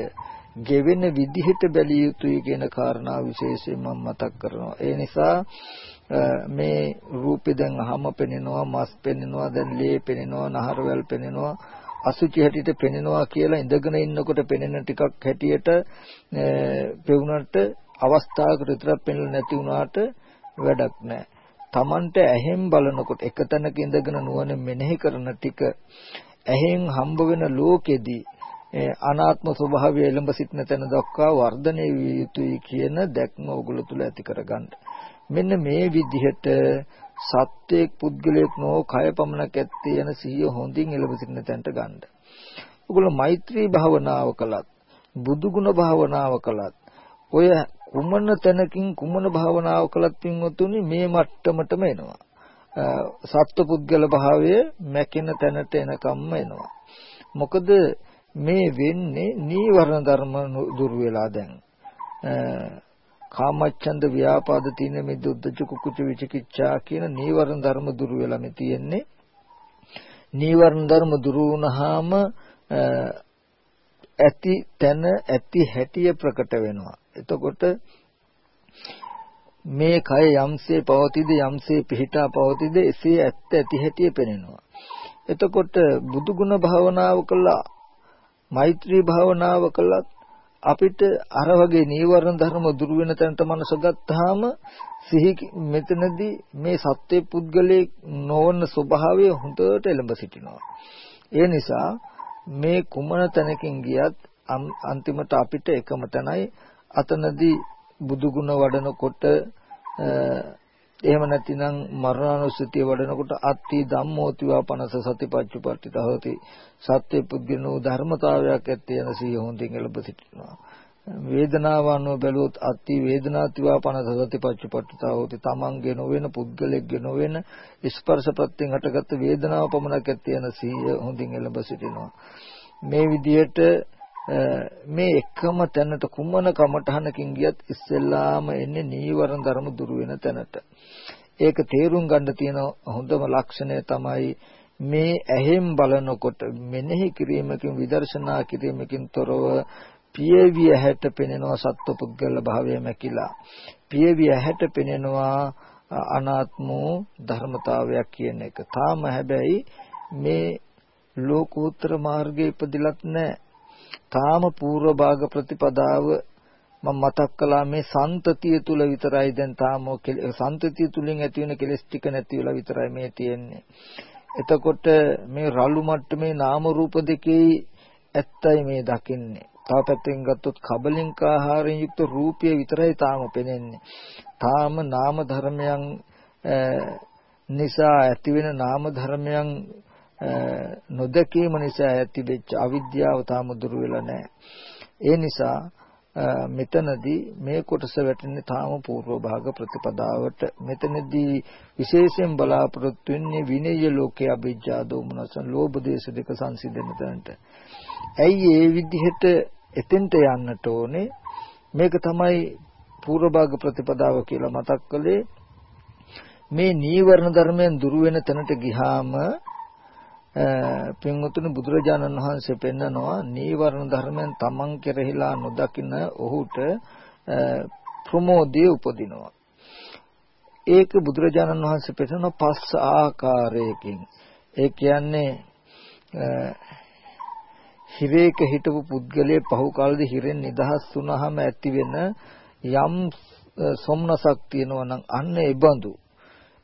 ගෙවෙන විදිහට බැලිය යුතුයි කියන කාරණා විශේෂයෙන් මම මතක් කරනවා. ඒ නිසා මේ රූපේ දැන් අහම පෙනෙනවා, මස් පෙනෙනවා, දැන් ලේ පෙනෙනවා, නහරවැල් පෙනෙනවා, අසුචි හැටියට පෙනෙනවා කියලා ඉඳගෙන ඉන්නකොට පෙනෙන ටිකක් හැටියට පෙවුනට අවස්ථාවකට විතරක් පෙනෙලා නැති වුණාට වැඩක් නැහැ. Tamanට ඇහෙන් බලනකොට එක තැනක ඉඳගෙන නුවණ මෙනෙහි කරන ටික ඇහෙන් හම්බ වෙන ලෝකෙදී අනාත්ම ස්වභාවය එළඹ සිටින තැන දක්වා වර්ධනය විය යුතුයි කියන දැක්ම ඔගොල්ලෝ තුල ඇති කරගන්න. මෙන්න මේ විදිහට සත්‍යයක් පුද්ගලයෙක් නෝ කය පමණක් ඇත්තේ යන සිහිය හොඳින් එළඹ සිටින තැනට ගන්න. ඔගොල්ලෝ මෛත්‍රී භාවනාව කළත් බුදු ගුණ භාවනාව කළත් ඔය කුමන තැනකින් කුමන භාවනාව කළත් පින්වතුනි මේ මට්ටමටම එනවා. සත්පුද්ගල භාවය මැකෙන තැනට එනකම්ම එනවා. මොකද මේ වෙන්නේ නීවරණ ධර්ම දුර වෙලා දැන්. කාමච්ඡන්ද ව්‍යාපාද තින මේ දුද්දච කුකුච විචිකිච්ඡා කියන නීවරණ ධර්ම දුර වෙලා මේ තියෙන්නේ. නීවරණ ධර්ම දුර වුණාම ඇති තන ඇති හැටිය ප්‍රකට වෙනවා. එතකොට මේ කය යම්සේ පවතිද යම්සේ පිහිටා පවතිද එසේ ඇත්ත ඇති හැටිය පෙනෙනවා. එතකොට බුදු ගුණ භාවනාව කළා මෛත්‍රී භාවනාව කළත් අපිට අර වගේ නීවරණ ධර්ම දුරු වෙන තැනට මනස ගත්තාම සිහි මෙතනදී මේ සත්‍ය පුද්ගලයේ නොවන ස්වභාවය හොඳට එළඹ සිටිනවා. ඒ නිසා මේ කුමන තැනකින් ගියත් අන්තිමට අපිට එකම තැනයි අතනදී බුදු ගුණ වඩනකොට එහෙම නැතිනම් මරණානුස්සතිය වඩනකොට අත්ති ධම්මෝතිවා පනස සතිපච්චුපට්ඨිත හොති. සත්‍ය පුද්ගලනෝ ධර්මතාවයක් ඇත්තේ යන සිය හොඳින් එළඹ සිටිනවා. වේදනාව අනුව බැලුවොත් අත්ති වේදනාතිවා පනස සතිපච්චුපට්ඨිත හොති. තමන්ගේ නොවන පුද්ගලෙක්ගේ නොවන ස්පර්ශපත්යෙන් හටගත් වේදනාව පමණක් ඇත්තේ යන සිය හොඳින් එළඹ සිටිනවා. මේ විදිහට මේ එකම තැනට කුමන කමඨහනකින් ගියත් ඉස්සෙල්ලාම එන්නේ නීවරණ ධර්ම දුරු වෙන තැනට. ඒක තේරුම් ගන්න තියෙන හොඳම ලක්ෂණය තමයි මේ ඇහෙන් බලනකොට මෙනෙහි කිරීමකින් විදර්ශනා කිරීමකින් තොරව පියවිය හැට පෙනෙනවා සත්පුද්ගල භාවය මැකිලා. පියවිය හැට පෙනෙනවා අනාත්ම ධර්මතාවයක් කියන එක. තාම හැබැයි මේ ලෝකෝත්තර මාර්ගයේ ඉපදිලත් නැහැ. තාම පූර්ව භාග ප්‍රතිපදාව මම මතක් කළා මේ සන්තතිය තුල විතරයි දැන් තාම සන්තතිය තුලින් ඇති වෙන කෙලස් ටික නැති වෙලා විතරයි මේ තියෙන්නේ. එතකොට මේ රළු මට්ටමේ නාම රූප දෙකේ ඇත්තයි මේ දකින්නේ. තව පැත්තෙන් ගත්තොත් කබලින්ක ආහාරයෙන් යුක්ත රූපය විතරයි තාම පෙනෙන්නේ. තාම නාම ධර්මයන් නිසා ඇතිවෙන නාම ධර්මයන් නොදකීම නිසා ඇතිවෙච්ච අවිද්‍යාව තාම දුර වෙලා නැහැ. ඒ නිසා මෙතනදී මේ කොටස වැටෙන්නේ තාම పూర్ව භාග ප්‍රතිපදාවට. මෙතනදී විශේෂයෙන් බලාපොරොත්තු වෙන්නේ විනය ලෝකයේ අභිජ්ජා දෝමනසන් ලෝභ දේශ දෙක සංසිඳෙන තැනට. ඇයි ඒ විදිහට එතෙන්ට යන්නට ඕනේ මේක තමයි පූර්ව භාග ප්‍රතිපදාව කියලා මතක් කළේ මේ නීවරණ ධර්මයන් දුරු වෙන තැනට ගිහාම පින්වතුනි බුදුරජාණන් වහන්සේ පෙන්නනවා නීවරණ ධර්මයන් තමන් කෙරෙහිලා නොදකින ඔහුට ප්‍රමෝදයේ උපදිනවා. ඒක බුදුරජාණන් වහන්සේ පෙන්නන පස් ආකාරයකින්. ඒ කියන්නේ හිරේක හිටපු පුද්ගලයේ පහු කාලෙදි හිරෙන් නිදහස් වුණාම ඇති වෙන යම් සොම්නසක් තියෙනවා නම් අන්න ඒ බඳු.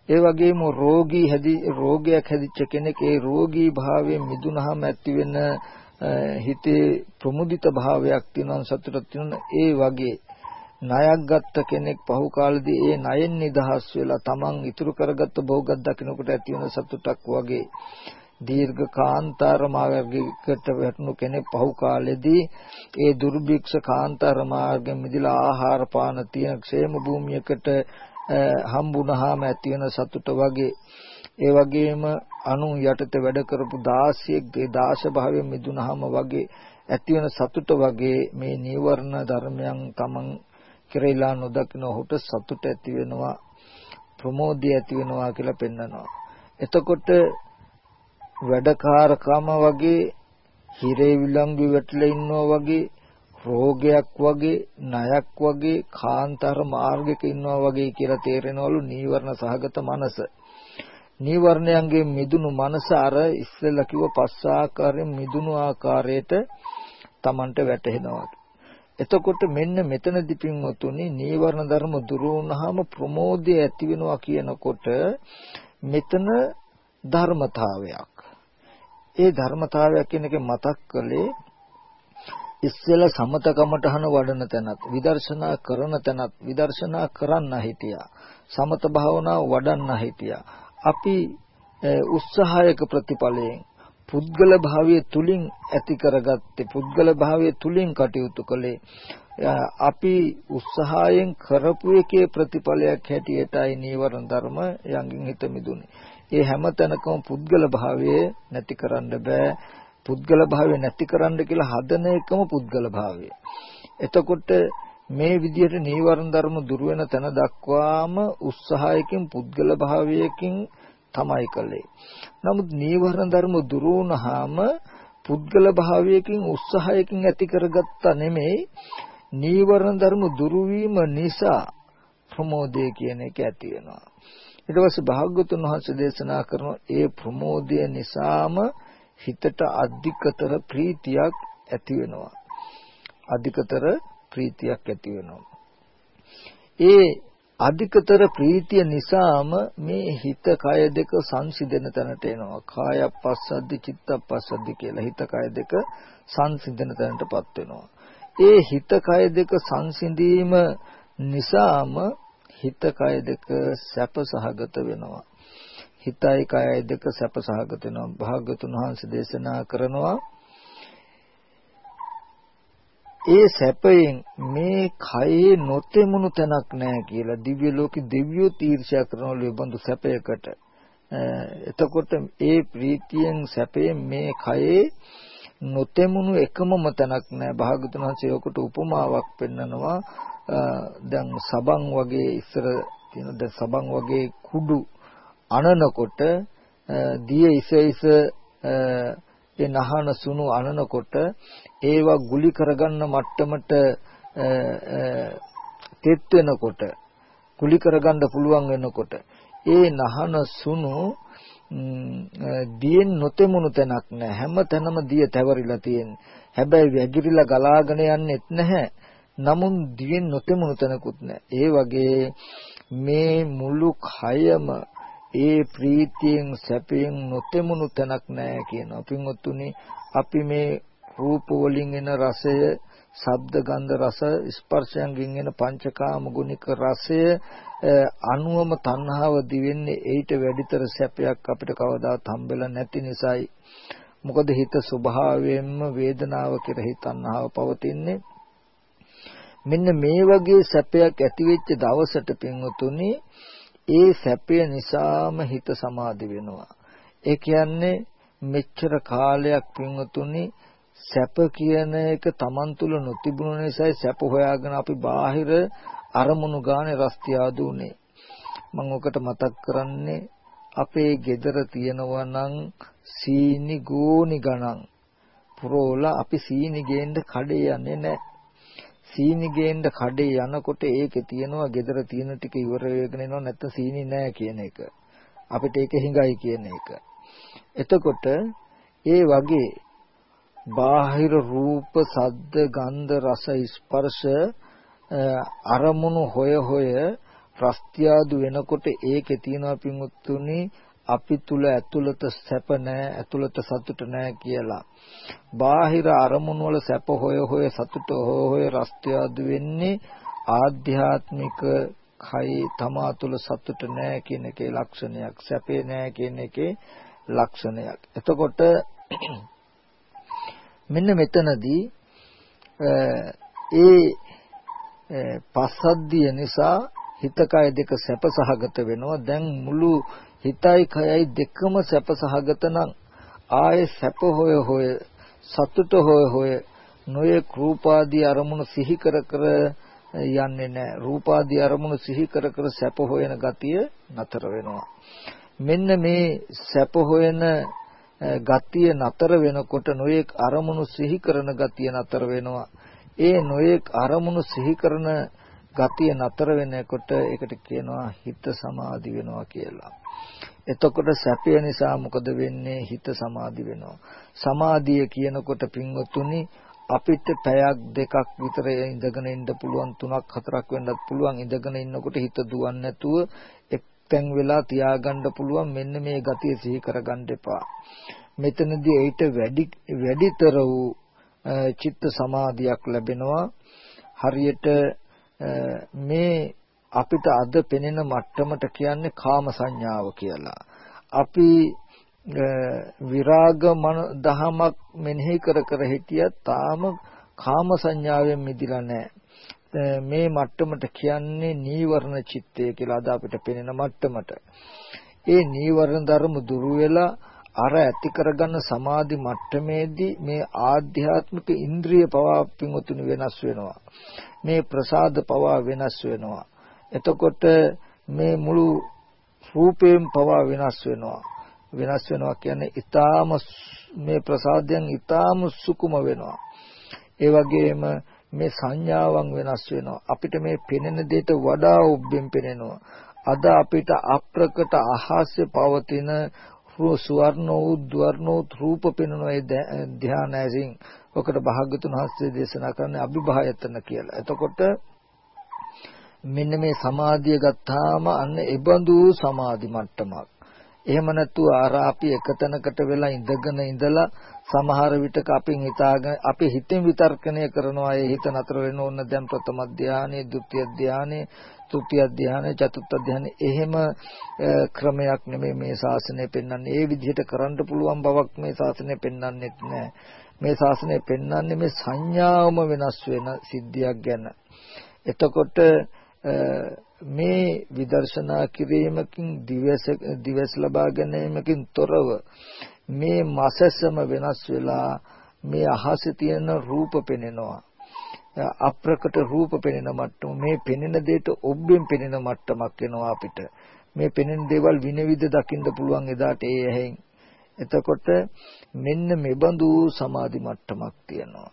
ඒ වගේම රෝගී හැදි රෝගයක් හැදිච්ච කෙනෙක් ඒ රෝගී භාවයෙන් මිදුනහම ඇති වෙන හිතේ ප්‍රමුදිත භාවයක් තියෙනවා සතුටක් තියෙනවා. ඒ වගේ ණයක් ගත්ත කෙනෙක් පහු කාලෙදී ඒ ණයෙන් නිදහස් වෙලා තමන් ඉතුරු කරගත්ත භෝගයක් දකිනකොට ඇති වෙන සතුටක් වගේ. දීර්ඝ කාන්තාර මාර්ගයකට වැටුණු කෙනෙක් පහු කාලෙදී ඒ දුර්භික්ෂ කාන්තාර මාර්ගෙන් මිදලා ආහාර පාන තියෙන ക്ഷേම භූමියකට හම්බුනහම ඇති වෙන සතුට වගේ. ඒ වගේම අනු යටතේ වැඩ කරපු 16ක් දාශ භාවයෙන් මිදුනහම වගේ ඇති වෙන සතුට වගේ මේ නීවරණ ධර්මයන් තමන් කෙරෙලා නොදකින ඔහුට සතුට ඇති වෙනවා ප්‍රමෝදය ඇති වෙනවා කියලා පෙන්නනවා. එතකොට වැඩකාරකම වගේ හිරේ විලංගු වැටලා ඉන්නවා වගේ රෝගයක් වගේ ණයක් වගේ කාන්තර මාර්ගයක ඉන්නවා වගේ කියලා තේරෙනවලු නීවරණ සහගත මනස. නීවරණයන්ගේ මිදුණු මනස අර ඉස්සෙල්ලා කිව්ව පස් ආකාරයෙන් මිදුණු ආකාරයට Tamanට වැටහෙනවා. එතකොට මෙන්න මෙතනදී පින්වතුනි නීවරණ ධර්ම දුරු වුණාම ප්‍රමෝදය ඇති වෙනවා කියනකොට මෙතන ධර්මතාවයක්. ඒ ධර්මතාවයක් කියන එක මතක් කළේ ඉස්සෙල්ලා සමතකමටහන වඩන තැනත් විදර්ශනා කරන තැනත් විදර්ශනා කරන්න හිටියා. සමත භාවනාව වඩන්න හිටියා. අපි උත්සාහයක ප්‍රතිඵලයෙන් පුද්ගල භාවයේ තුලින් ඇති කරගත්තේ පුද්ගල භාවයේ තුලින් කටයුතු කළේ අපි උත්සාහයෙන් කරපු එකේ ප්‍රතිඵලයක් හැටියටයි නීවරණ ධර්ම යංගින් හිත මිදුනේ. ඒ හැම තැනකම පුද්ගල භාවයේ නැති කරන්න බෑ. පුද්ගල භාවය නැති කරන්න කියලා හදන එකම පුද්ගල භාවය. එතකොට මේ විදිහට නීවරණ ධර්ම දුර වෙන තැන දක්වාම උත්සාහයකින් පුද්ගල භාවයකින් තමයි කළේ. නමුත් නීවරණ ධර්ම දුර වුණාම පුද්ගල භාවයකින් උත්සාහයකින් ඇති කරගත්තා නෙමෙයි නීවරණ ධර්ම දුරු නිසා ප්‍රමෝදය කියන එක ඇති වෙනවා. ඊට පස්සේ භාග්‍යතුන් වහන්සේ දේශනා කරන ඒ ප්‍රමෝදය නිසාම හිතට අධිකතර ප්‍රීතියක් ඇති වෙනවා. අධිකතර ප්‍රීතියක් ඇති වෙනවා. ඒ අධිකතර ප්‍රීතිය නිසාම මේ හිත කය දෙක සංසිඳන තැනට එනවා. කාය පස්සද්දි චිත්ත පස්සද්දි කියලා හිත කය දෙක සංසිඳන තැනටපත් වෙනවා. ඒ හිත කය දෙක සංසිඳීම නිසාම හිත කය දෙක සැප සහගත වෙනවා. හිතයි කයයි දෙක සැප සහගත වෙනවා. භාග්‍යතුන් වහන්සේ දේශනා කරනවා ඒ සැපයෙන් මේ කයේ නොතෙමුණු තැනක් නැහැ කියලා දිව්‍ය ලෝකෙ දෙවියෝ තීර්ෂා කරනවලු බඳු සැපයකට. එතකොට ඒ ප්‍රීතියෙන් සැපයෙන් මේ කයේ නොතෙමුණු එකමම තැනක් නැහැ. භාගතුන් වහන්සේ ඔකට උපමාවක් පෙන්නනවා. දැන් සබන් වගේ ඉස්සර තියෙන දැන් සබන් වගේ කුඩු අනනකොට දිය ඉස ඉස ඒ නහන සුණු අනනකොට ඒවා ගුලි කරගන්න මට්ටමට තෙත් වෙනකොට ගුලි කරගන්න පුළුවන් වෙනකොට ඒ නහන සුණු දියෙන් නොතෙමුණු තැනක් නැහැ හැම තැනම දිය තැවරිලා තියෙන්නේ හැබැයි වැగిරිලා ගලාගෙන යන්නෙත් නැහැ. නමුන් දියෙන් නොතෙමුණු තැනකුත් නැහැ ඒ වගේ මේ මුළු කයම ඒ ප්‍රීතියෙන් සැපයෙන් නොතෙමුණු තැනක් නැහැ කියනවා. පින්වත්තුනි අපි මේ රූප වලින් එන රසය, ශබ්ද ගන්ධ රස, ස්පර්ශයන්ගෙන් එන පංචකාම ගුණික රසය අනුවම තණ්හාව දිවෙන්නේ ඊට වැඩිතර සැපයක් අපිට කවදාත් හම්බෙලා නැති නිසායි. මොකද හිත ස්වභාවයෙන්ම වේදනාව කෙරෙහි තණ්හාව පවතින්නේ. මෙන්න මේ වගේ සැපයක් ඇති වෙච්ච දවසට පින්වතුනි ඒ සැපය නිසාම හිත සමාධි වෙනවා. ඒ කියන්නේ මෙච්චර කාලයක් පින්වතුනි සැප කියන එක Taman තුල නොතිබුණු නිසායි සැප හොයාගෙන අපි බාහිර අරමුණු ගානේ රස්තියාදු උනේ. මම ඔකට මතක් කරන්නේ අපේ gedara තියෙනවා නම් සීනි ගෝනි ගණන්. පුරෝලා අපි සීනි ගේන්න කඩේ යන්නේ නැහැ. සීනි ගේන්න කඩේ යනකොට ඒකේ තියෙනවා gedara තියෙන ටික ඉවර වෙගෙන එනවා නැත්නම් සීනි නැහැ කියන එක. අපිට ඒක හිඟයි කියන එක. එතකොට ඒ වගේ බාහිර රූප, සද්ද, ගන්ධ, රස, ස්පර්ශ අරමුණු හොය හොය ප්‍රස්ත්‍යාදු වෙනකොට ඒකේ තියෙනවා පින්වත්තුනි අපි තුල ඇතුළත සැප නැහැ ඇතුළත සතුට නැහැ කියලා. බාහිර අරමුණු වල සැප හොය හොය සතුට හොය හොය රස්ත්‍යාදු වෙන්නේ ආධ්‍යාත්මික කයි තමා තුල සතුට නැහැ කියන එකේ ලක්ෂණයක් සැපේ නැහැ කියන එකේ ලක්ෂණයක්. එතකොට මෙන්න මෙතනදී ඒ පස්සද්ධිය නිසා හිත කය දෙක සැපසහගත වෙනවා දැන් මුළු හිතයි කයයි දෙකම සැපසහගත නම් ආයේ සැප හොය හොය සතුට හොය හොය නොයේ රූපාදී අරමුණු සිහි කර කර යන්නේ නැහැ රූපාදී අරමුණු සිහි කර කර සැප හොයන ගතිය නතර වෙනවා. මෙන්න මේ සැප හොයන ගතිය නතර වෙනකොට නොයෙක් අරමුණු සිහි කරන ගතිය නතර වෙනවා. ඒ නොයෙක් අරමුණු සිහි කරන ගතිය නතර වෙනකොට ඒකට කියනවා හිත සමාධි වෙනවා කියලා. එතකොට සැපය නිසා මොකද වෙන්නේ? හිත සමාධි වෙනවා. සමාධිය කියනකොට පින්වතුනි අපිට පැයක් දෙකක් විතර ඉඳගෙන ඉන්න පුළුවන් තුනක් හතරක් වෙන්නත් පුළුවන් ඉඳගෙන ඉන්නකොට හිත දුවන්නේ නැතුව තැන් වෙලා තියාගන්න පුළුවන් මෙන්න මේ ගතිය සිහි කරගන්න එපා. මෙතනදී ඊට වැඩි වැඩිතර වූ චිත්ත සමාධියක් ලැබෙනවා. හරියට මේ අපිට අද පෙනෙන මට්ටමට කියන්නේ කාම සංඥාව කියලා. අපි විරාග මන දහමක් මෙනෙහි කර කර හිටියත් තාම කාම සංඥාවෙන් මිදිලා නැහැ. මේ මට්ටමට කියන්නේ නීවරණ චිත්තය කියලා අද අපිට පෙනෙන මට්ටමට. ඒ නීවරණ ධර්ම දුරු වෙලා අර ඇති කරගන්න සමාධි මට්ටමේදී මේ ආධ්‍යාත්මික ඉන්ද්‍රිය පවා පිඟුතුනි වෙනස් වෙනවා. මේ ප්‍රසාද පවා වෙනස් වෙනවා. එතකොට මේ මුළු රූපයෙන් පවා වෙනස් වෙනවා. වෙනස් වෙනවා කියන්නේ ඊටාම මේ ප්‍රසාදයන් ඊටාම සුකුම වෙනවා. ඒ වගේම මේ සංඥාවන් වෙනස් වෙනවා. අපිට මේ පෙනෙන දෙයට වඩා උබ්බෙන් පෙනෙනවා. අද අපිට අප්‍රකට අහස්‍ය පවතින සුවර්ණ වූ ධර්ණ වූ රූප පෙනෙන ඒ ධ්‍යාන ඇසින් ඔකට භාග්‍යතුන් වහන්සේ දේශනා කරන්නේ අභිභායතන කියලා. එතකොට මෙන්න මේ සමාධිය ගත්තාම අන්න ඒබඳු සමාධි මට්ටමක්. එහෙම නැතුව අර අපි එකතැනකට වෙලා ඉඳගෙන ඉඳලා සමහර විටක අපින් හිතාගෙන අපි හිතෙන් විතර්කණය කරනවා ඒ හිත නතර වෙන ඕන දැන් ප්‍රථම ධානයේ, ဒုတိ ය ධානයේ, තෘතිය ධානයේ චතුර්ථ ධානයේ එහෙම ක්‍රමයක් නෙමෙයි මේ ශාසනය පෙන්වන්නේ. ඒ විදිහට කරන්න පුළුවන් බවක් මේ ශාසනය පෙන්වන්නේත් නැහැ මේ ශාසනය පෙන්වන්නේ මේ සංඥාවම වෙනස් වෙන සිද්ධියක් ගැන. එතකොට මේ විදර්ශනා කිරීමකින් දිවස දිවස් ලබා ගැනීමකින් තොරව මේ මසසම වෙනස් වෙලා මේ අහසේ තියෙන රූප පෙනෙනවා. අප්‍රකට රූප පෙනෙන මට්ටම මේ පෙනෙන දෙයට ඔබ්බෙන් පෙනෙන මට්ටමක් එනවා අපිට. මේ පෙනෙන දේවල් විනිවිද දකින්න පුළුවන් එදාට ඒ ඇහෙන්. එතකොට මෙන්න මෙබඳු සමාධි මට්ටමක් තියෙනවා.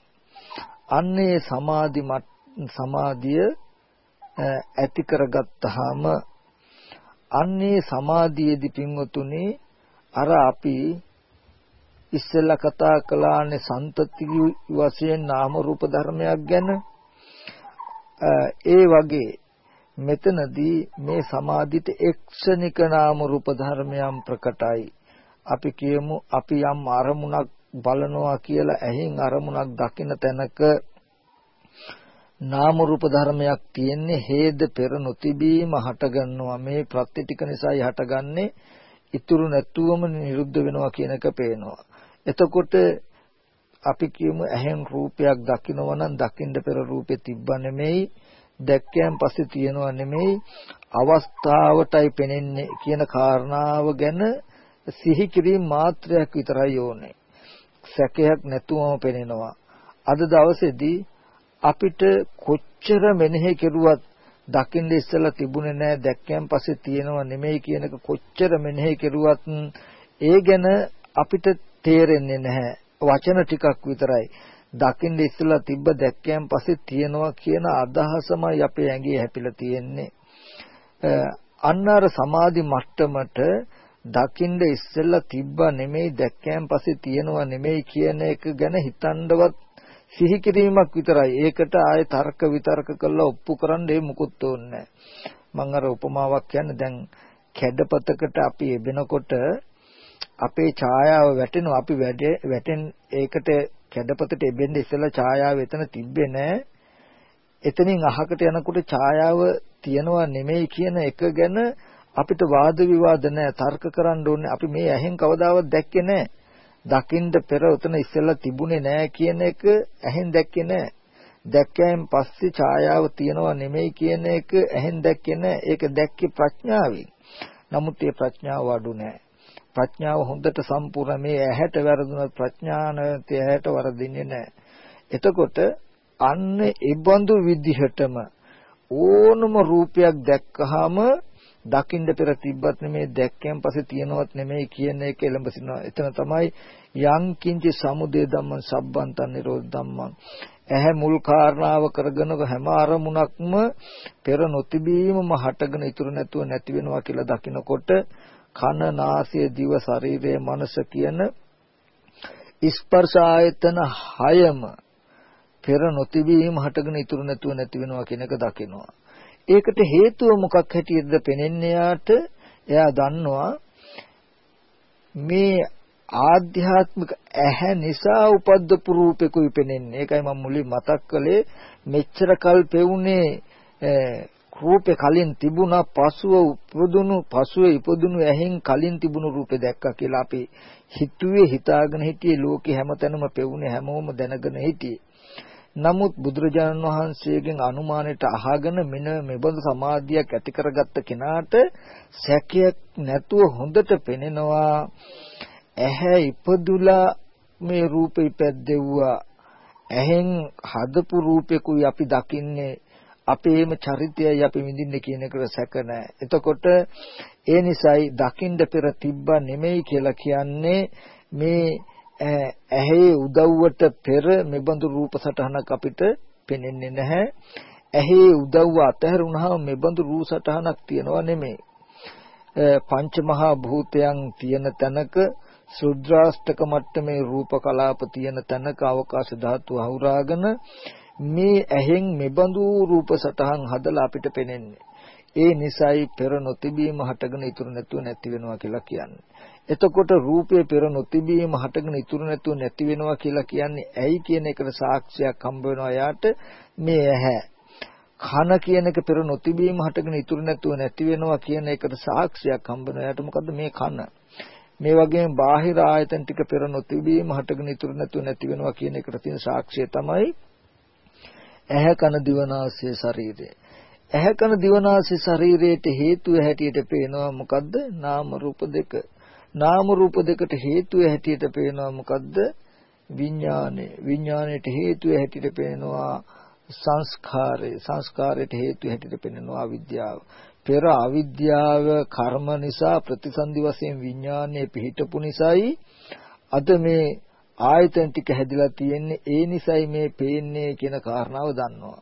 අන්නේ සමාධි සමාධිය ඇති කරගත්තාම අන්නේ සමාධියේදී පින්වතුනි අර අපි ඉස්සෙල්ලා කතා කළානේ සන්තති වශයෙන් නාම රූප ධර්මයක් ගැන. ඒ වගේ මෙතනදී මේ සමාධිත එක්ෂණික නාම රූප ධර්මයන් ප්‍රකටයි. අපි කියමු අපි යම් අරමුණක් බලනවා කියලා ඇහින් අරමුණක් දකින තැනක නාම රූප ධර්මයක් තියෙන්නේ හේද පෙර නොතිබීම හටගන්නවා. මේ ප්‍රත්‍ය ටික නිසායි හටගන්නේ. ඉතුරු නැතුවම නිරුද්ධ වෙනවා කියන එක පේනවා. එතකොට අපි කියමු ඇහෙන් රූපයක් දකිනවා නම් දකින්න පෙර රූපේ තිබ්බ නෙමෙයි දැක්කයන් පස්සේ තියෙනව නෙමෙයි අවස්ථාවටයි පෙනෙන්නේ කියන කාරණාව ගැන සිහි කිරීම මාත්‍රයක් විතරයි ඕනේ සැකයක් නැතුවම පෙනෙනවා. අද දවසේදී අපිට කොච්චර මෙනෙහි කෙරුවත් දකින්න ඉස්සලා තිබුණේ නැහැ දැක්කයන් පස්සේ තියෙනව නෙමෙයි කියනක කොච්චර මෙනෙහි කෙරුවත් ඒ ගැන අපිට තේරෙන්නේ නැහැ. වචන ටිකක් විතරයි. දකින්න ඉස්සලා තිබ්බ දැක්කයන් පස්සේ තියෙනවා කියන අදහසමයි අපේ ඇඟේ හැපිලා තියෙන්නේ. අන්න අර සමාධි මට්ටමට දකින්න ඉස්සෙල්ලා තිබ්බා නෙමෙයි දැක්කයන් පස්සේ තියෙනවා නෙමෙයි කියන එක ගැන හිතන්නවත් සිහි කිරීමක් විතරයි. ඒකට ආයේ තර්ක විතර්ක කරලා ඔප්පු කරන්න ඒ මුකුත් ඕනේ මම අර උපමාවක් කියන්නේ දැන් කැඩපතකට අපි එබෙනකොට අපේ ඡායාව වැටෙනවා අපි වැටෙන් ඒකට කැඩපතට එබෙන්න ඉස්සෙල්ලා ඡායාව එතන තිබ්බේ නැහැ. එතනින් අහකට යනකොට ඡායාව තියනවා නෙමෙයි කියන එක ගැන අපිට වාද විවාද නැහැ තර්ක කරන්න ඕනේ අපි මේ ඇහෙන් කවදාවත් දැක්කේ නැහැ දකින්න පෙර උතන ඉස්සෙල්ලා තිබුණේ නැහැ කියන එක ඇහෙන් දැක්කේ නැහැ. දැක්කයන් පස්සේ ඡායාව තියනවා නෙමෙයි කියන එක ඇහෙන් දැක්කේ නැහැ. ඒක දැක්කේ ප්‍රඥාවෙන්. නමුත් ඒ ප්‍රඥාව අඩු නැහැ. ප්‍රඥාව හොඳට සම්පූර්ණ මේ ඇහැට වැරදුනත් ප්‍රඥානතේ ඇහැට වරදින්නේ නැහැ. එතකොට අන්න ඒ බඳු විදිහටම ඕනම රූපයක් දැක්කහම දකින්න පෙර තිබ්බත් නෙමේ දැක්කයන් පස්සේ තියනවත් නෙමෙයි කියන එක එළඹ සිටිනවා. එතන තමයි යං කිංච සමුදය ධම්මං සබ්බන්තං නිරෝධ ධම්මං. ඇහැ මුල් කාරණාව කරගෙන හැම අරමුණක්ම පෙර නොතිබීමම හටගෙන ඉතුරු නැතුව නැති වෙනවා කියලා දකිනකොට කන නාසය දිව ශරීරය මනස කියන ස්පර්ශ ආයතන හයම පෙර නොතිබීම හටගෙන ඉතුරු නැතුව නැති වෙනවා කියන එක දකිනවා. ඒකට හේතුව මොකක් හැටියටද පෙනෙන්නේ යාට එයා දන්නවා මේ ආධ්‍යාත්මික ඇහැ නිසා උපද්දපු රූපෙකුයි පෙනෙන්නේ. ඒකයි මම මුලින් මතක් කළේ මෙච්චර කල් පෙවුනේ රූපේ කලින් තිබුණා පසුව උපදුණු පසුව ඉපදුණු ඇහෙන් කලින් තිබුණු රූපේ දැක්කා කියලා අපි හිතුවේ හිතාගෙන හිටියේ ලෝකේ හැමතැනම පෙවුනේ හැමෝම දැනගෙන හිටියේ. නමුත් බුදුරජාණන් වහන්සේගෙන් අනුමානයට අහගෙන මෙන්න මෙබඳු සමාධියක් ඇති කරගත්ත කෙනාට සැකයක් නැතුව හොඳට පෙනෙනවා. ඇහැ ඉපදුලා මේ රූපේ ඉපැද්දෙව්වා ඇහෙන් හදපු රූපෙකුයි අපි දකින්නේ. අපේම චරිතයයි අපි විඳින්නේ කියන එකට සැක නැහැ. එතකොට ඒ නිසායි දකින්න පෙර තිබ්බා නෙමෙයි කියලා කියන්නේ මේ ඇහි උදව්වට පෙර මෙබඳු රූප සටහනක් අපිට පෙනෙන්නේ නැහැ. ඇහි උදව්ව අතහැරුණාම මෙබඳු රූප සටහනක් තියනවා නෙමෙයි. පංච මහා භූතයන් තියෙන තැනක සුද්‍රාෂ්ටක මට්ටමේ රූප කලාප තියෙන තැනක අවකාශ ධාතු අහුරාගෙන මේ ඇහෙන් මෙබඳු රූප සටහන් හදලා අපිට පෙනෙන්නේ. ඒ නිසයි පෙර නොතිබීම හටගෙන ඉතුරු නැතුව නැති වෙනවා කියලා කියන්නේ. එතකොට රූපේ පෙර නොතිබීම හටගෙන ඉතුරු නැතුව නැති වෙනවා කියලා කියන්නේ ඇයි කියන එකට සාක්ෂියක් හම්බ වෙනවා යාට මේ ඇහැ. කන කියන එක පෙර නොතිබීම හටගෙන ඉතුරු නැතුව නැති වෙනවා කියන එකට සාක්ෂියක් හම්බ වෙනවා යාට මොකද්ද මේ කන. මේ වගේම බාහිර ආයතන ටික පෙර නොතිබීම හටගෙන ඉතුරු නැතුව නැති වෙනවා කියන එකට තියෙන සාක්ෂිය තමයි ඇහැ කන දිවනාසය ශරීරය. ඇහැ කන දිවනාසය ශරීරයට හේතුව හැටියට පේනවා මොකද්ද? නාම රූප දෙක. නාම රූප දෙකට හේතුව හැටියට පේනවා මොකද්ද? විඥානය. විඥාණයට හේතුව හැටියට පේනවා සංස්කාරය. සංස්කාරයට හේතුව හැටියට පේනවා අවිද්‍යාව. පෙර අවිද්‍යාව කර්ම නිසා ප්‍රතිසන්දි වශයෙන් විඥානයේ පිහිටපු නිසායි අද මේ ආයතන ටික හැදිලා තියෙන්නේ ඒ නිසයි මේ පේන්නේ කියන කාරණාව දන්නවා.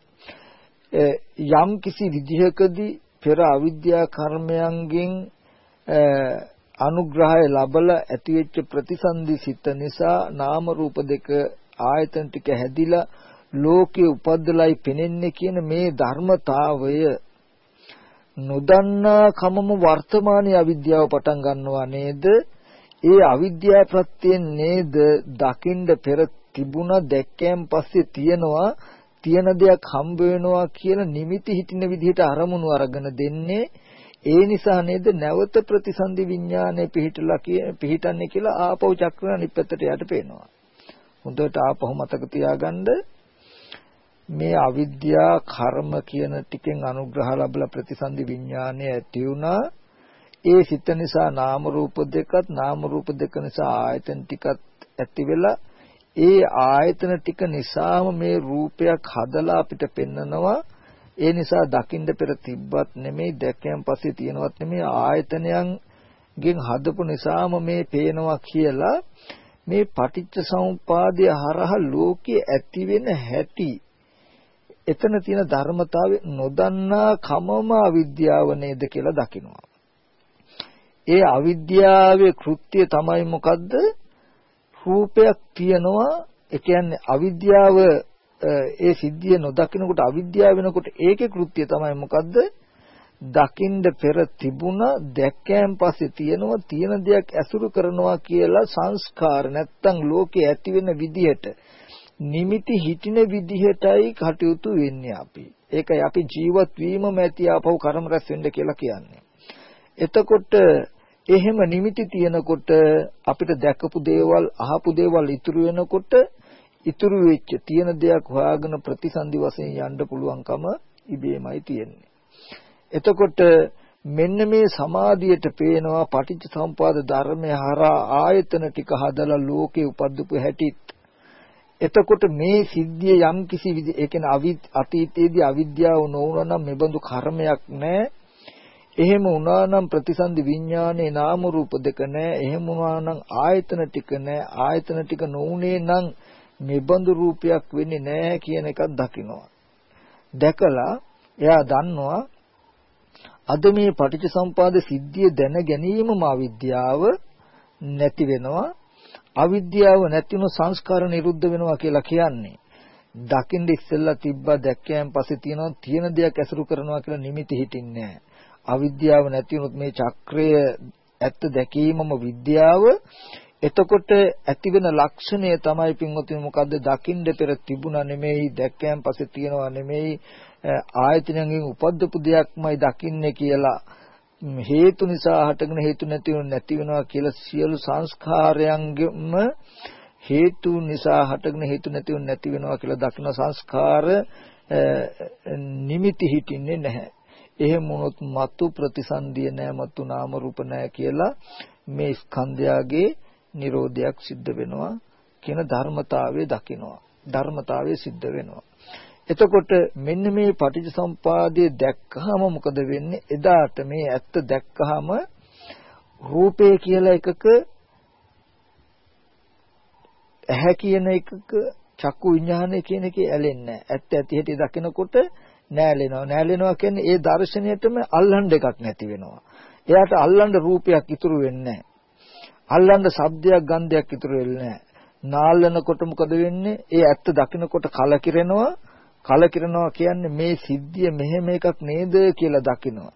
යම් කිසි විදිහකදී පෙර අවිද්‍යා කර්මයන්ගෙන් අනුග්‍රහය ලබලා ඇතිවෙච්ච ප්‍රතිසන්දි සිත නිසා නාම රූප දෙක ආයතන ටික හැදිලා ලෝකේ උපද්දලයි පෙනෙන්නේ කියන මේ ධර්මතාවය නොදන්නා කමම වර්තමානයේ අවිද්‍යාව පටන් ගන්නවා නේද? ඒ අවිද්‍යාව ප්‍රත්‍යයෙන් නේද දකින්න පෙර තිබුණා දැක්කයන් පස්සේ තියනවා තියෙන දෙයක් හම්බ වෙනවා කියලා නිමිති හිටින විදිහට අරමුණු අරගෙන දෙන්නේ ඒ නිසා නේද නැවත ප්‍රතිසන්දි විඥානය පිහිටලා පිහිටන්නේ කියලා ආපහු චක්‍ර අනිත් පැත්තට යට පේනවා. හොඳට ආපහු මතක තියාගන්න මේ අවිද්‍යා කර්ම කියන ටිකෙන් අනුග්‍රහ ලැබලා ප්‍රතිසන්දි විඥානය ඇති වුණා. ඒ සිත නිසා නාම රූප දෙකත් නාම රූප දෙක නිසා ආයතන ටිකත් ඇති වෙලා ඒ ආයතන ටික නිසාම මේ රූපයක් හදලා අපිට පෙන්නනවා ඒ නිසා දකින්න පෙර තිබ්බත් නෙමෙයි දැක්කයන් පස්සේ තියෙනවත් නෙමෙයි ආයතනයන්ගෙන් හදපු නිසාම මේ පේනවා කියලා මේ පටිච්ච සමුපාදය හරහා ලෝකයේ ඇති වෙන හැටි එතන තියෙන ධර්මතාවය නොදන්නා කමම අවිද්‍යාව නේද කියලා දකිනවා. ඒ අවිද්‍යාවේ කෘත්‍යය තමයි මොකද්ද? රූපයක් තියනවා ඒ කියන්නේ අවිද්‍යාව ඒ සිද්ධිය නොදකිනකොට අවිද්‍යාව වෙනකොට ඒකේ කෘත්‍යය තමයි මොකද්ද? දකින්ද පෙර තිබුණා දැක්කයන් පස්සේ තියෙනවා තියෙන දෙයක් ඇසුරු කරනවා කියලා සංස්කාර නැත්තම් ලෝකේ ඇති වෙන විදිහට නිමිති හිටින විදිහටයි කටයුතු වෙන්නේ අපි. ඒකයි අපි ජීවත් වීමම ඇති ආපහු කර්ම රැස් වෙන්න කියලා කියන්නේ. එතකොට එහෙම නිමිති තියෙනකොට අපිට දැකපු දේවල් අහපු දේවල් ඉතුරු වෙනකොට ඉතුරු වෙච්ච තියෙන දෙයක් හොයාගෙන ප්‍රතිසන්දි වශයෙන් යන්න පුළුවන්කම ඉබේමයි තියෙන්නේ. එතකොට මෙන්න මේ සමාධියට පේනවා පටිච්ච සම්පාද ධර්මය හරහා ආයතන ටික හදලා ලෝකේ උපද්දපු හැටිත් එතකොට මේ සිද්ධිය යම් කිසි විදි ඒ කියන්නේ අතීතයේදී අවිද්‍යාව නොවුනා නම් මෙබඳු කර්මයක් නැහැ. එහෙම වුණා නම් ප්‍රතිසන්දි විඥානයේ නාම රූප දෙක නැහැ. එහෙම වුණා නම් ආයතන ටික නැහැ. ආයතන ටික නොඋනේ නම් මෙබඳු රූපයක් වෙන්නේ නැහැ කියන එකක් දකිනවා. දැකලා එයා දන්නවා අද මේ පටිච්චසම්පාද සිද්ධිය දැන ගැනීමම අවිද්‍යාව නැති වෙනවා අවිද්‍යාව නැතිව සංස්කාර නිරුද්ධ වෙනවා කියලා කියන්නේ දකින්න ඉස්සෙල්ලා තිබ්බා දැක්කයන් පස්සේ තියෙනවා තියෙන දෙයක් ඇසුරු කරනවා කියලා නිමිති හිටින්නේ අවිද්‍යාව නැති වුණොත් මේ චක්‍රය ඇත්ත දැකීමම විද්‍යාව. එතකොට ඇති වෙන ලක්ෂණය තමයි පින්වතුනි මොකද්ද? දකින්න පෙර තිබුණා නෙමෙයි දැක්කයන් පස්සේ තියෙනවා නෙමෙයි ආයතනයෙන් උපද්දපු දෙයක්මයි දකින්නේ කියලා. හේතු නිසා හටගෙන හේතු නැති නැති වෙනවා කියලා සියලු සංස්කාරයන්ගෙම හේතු නිසා හටගෙන හේතු නැති නැති වෙනවා කියලා දකින සංස්කාර නිමිති හිටින්නේ නැහැ. එහෙම වුණොත් මතු ප්‍රතිසන්දිය නැහැ මතු නාම රූප නැහැ කියලා මේ ස්කන්ධයාගේ Nirodhayak සිද්ධ වෙනවා කියන ධර්මතාවය දකිනවා. ධර්මතාවය සිද්ධ වෙනවා. එතකොට මෙන්න මේ පටිච්චසම්පාදයේ දැක්කහම මොකද වෙන්නේ? එදාට මේ ඇත්ත දැක්කහම රූපේ කියලා එකක ඇහැ කියන එකක චක්කු විඥානය කියන එකේ ඇලෙන්නේ ඇත්ත ඇති හැටි දකිනකොට නෑලෙනවා. නෑලෙනවා කියන්නේ ඒ දර්ශනයටම අල්ලන්න එකක් නැති වෙනවා. එයාට අල්ලන්න රූපයක් ඉතුරු වෙන්නේ අල්ලන්න ශබ්දයක් ගන්ධයක් ඉතුරු වෙන්නේ නැහැ. නාලනකොට මොකද වෙන්නේ? ඒ ඇත්ත දකිනකොට කලකිරෙනවා. කලකිරනවා කියන්නේ මේ සිද්ධිය මෙහෙම එකක් නේද කියලා දකිනවා.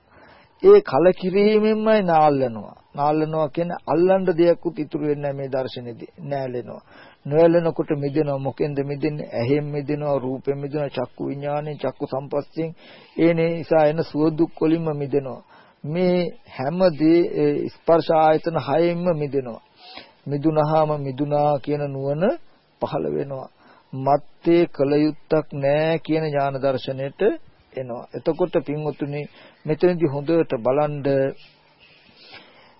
ඒ කලකිරීමෙන්මයි නාල්ලනවා. නාල්ලනවා කියන්නේ අල්ලන්න දෙයක්වත් ඉතුරු වෙන්නේ නැහැ මේ දර්ශනේදී. නෑලෙනවා. නොයලෙනකොට මිදෙනවා. මොකෙන්ද මිදෙන්නේ? ඇහෙන් මිදෙනවා, රූපෙන් මිදෙනවා, චක්කු විඥාණයෙන්, චක්කු සම්පස්යෙන්. ඒ නිසා එන සුව දුක් වලින්ම මිදෙනවා. මේ හැම දේ ස්පර්ශ ආයතන හයෙන්ම මිදෙනවා. මිදුනහම මිදුනා කියන නුවණ පහළ වෙනවා. මත්තේ කල යුත්තක් නැහැ කියන ඥාන දර්ශනයට එනවා. එතකොට පින්වතුනි මෙතනදී හොඳට බලන්ඩ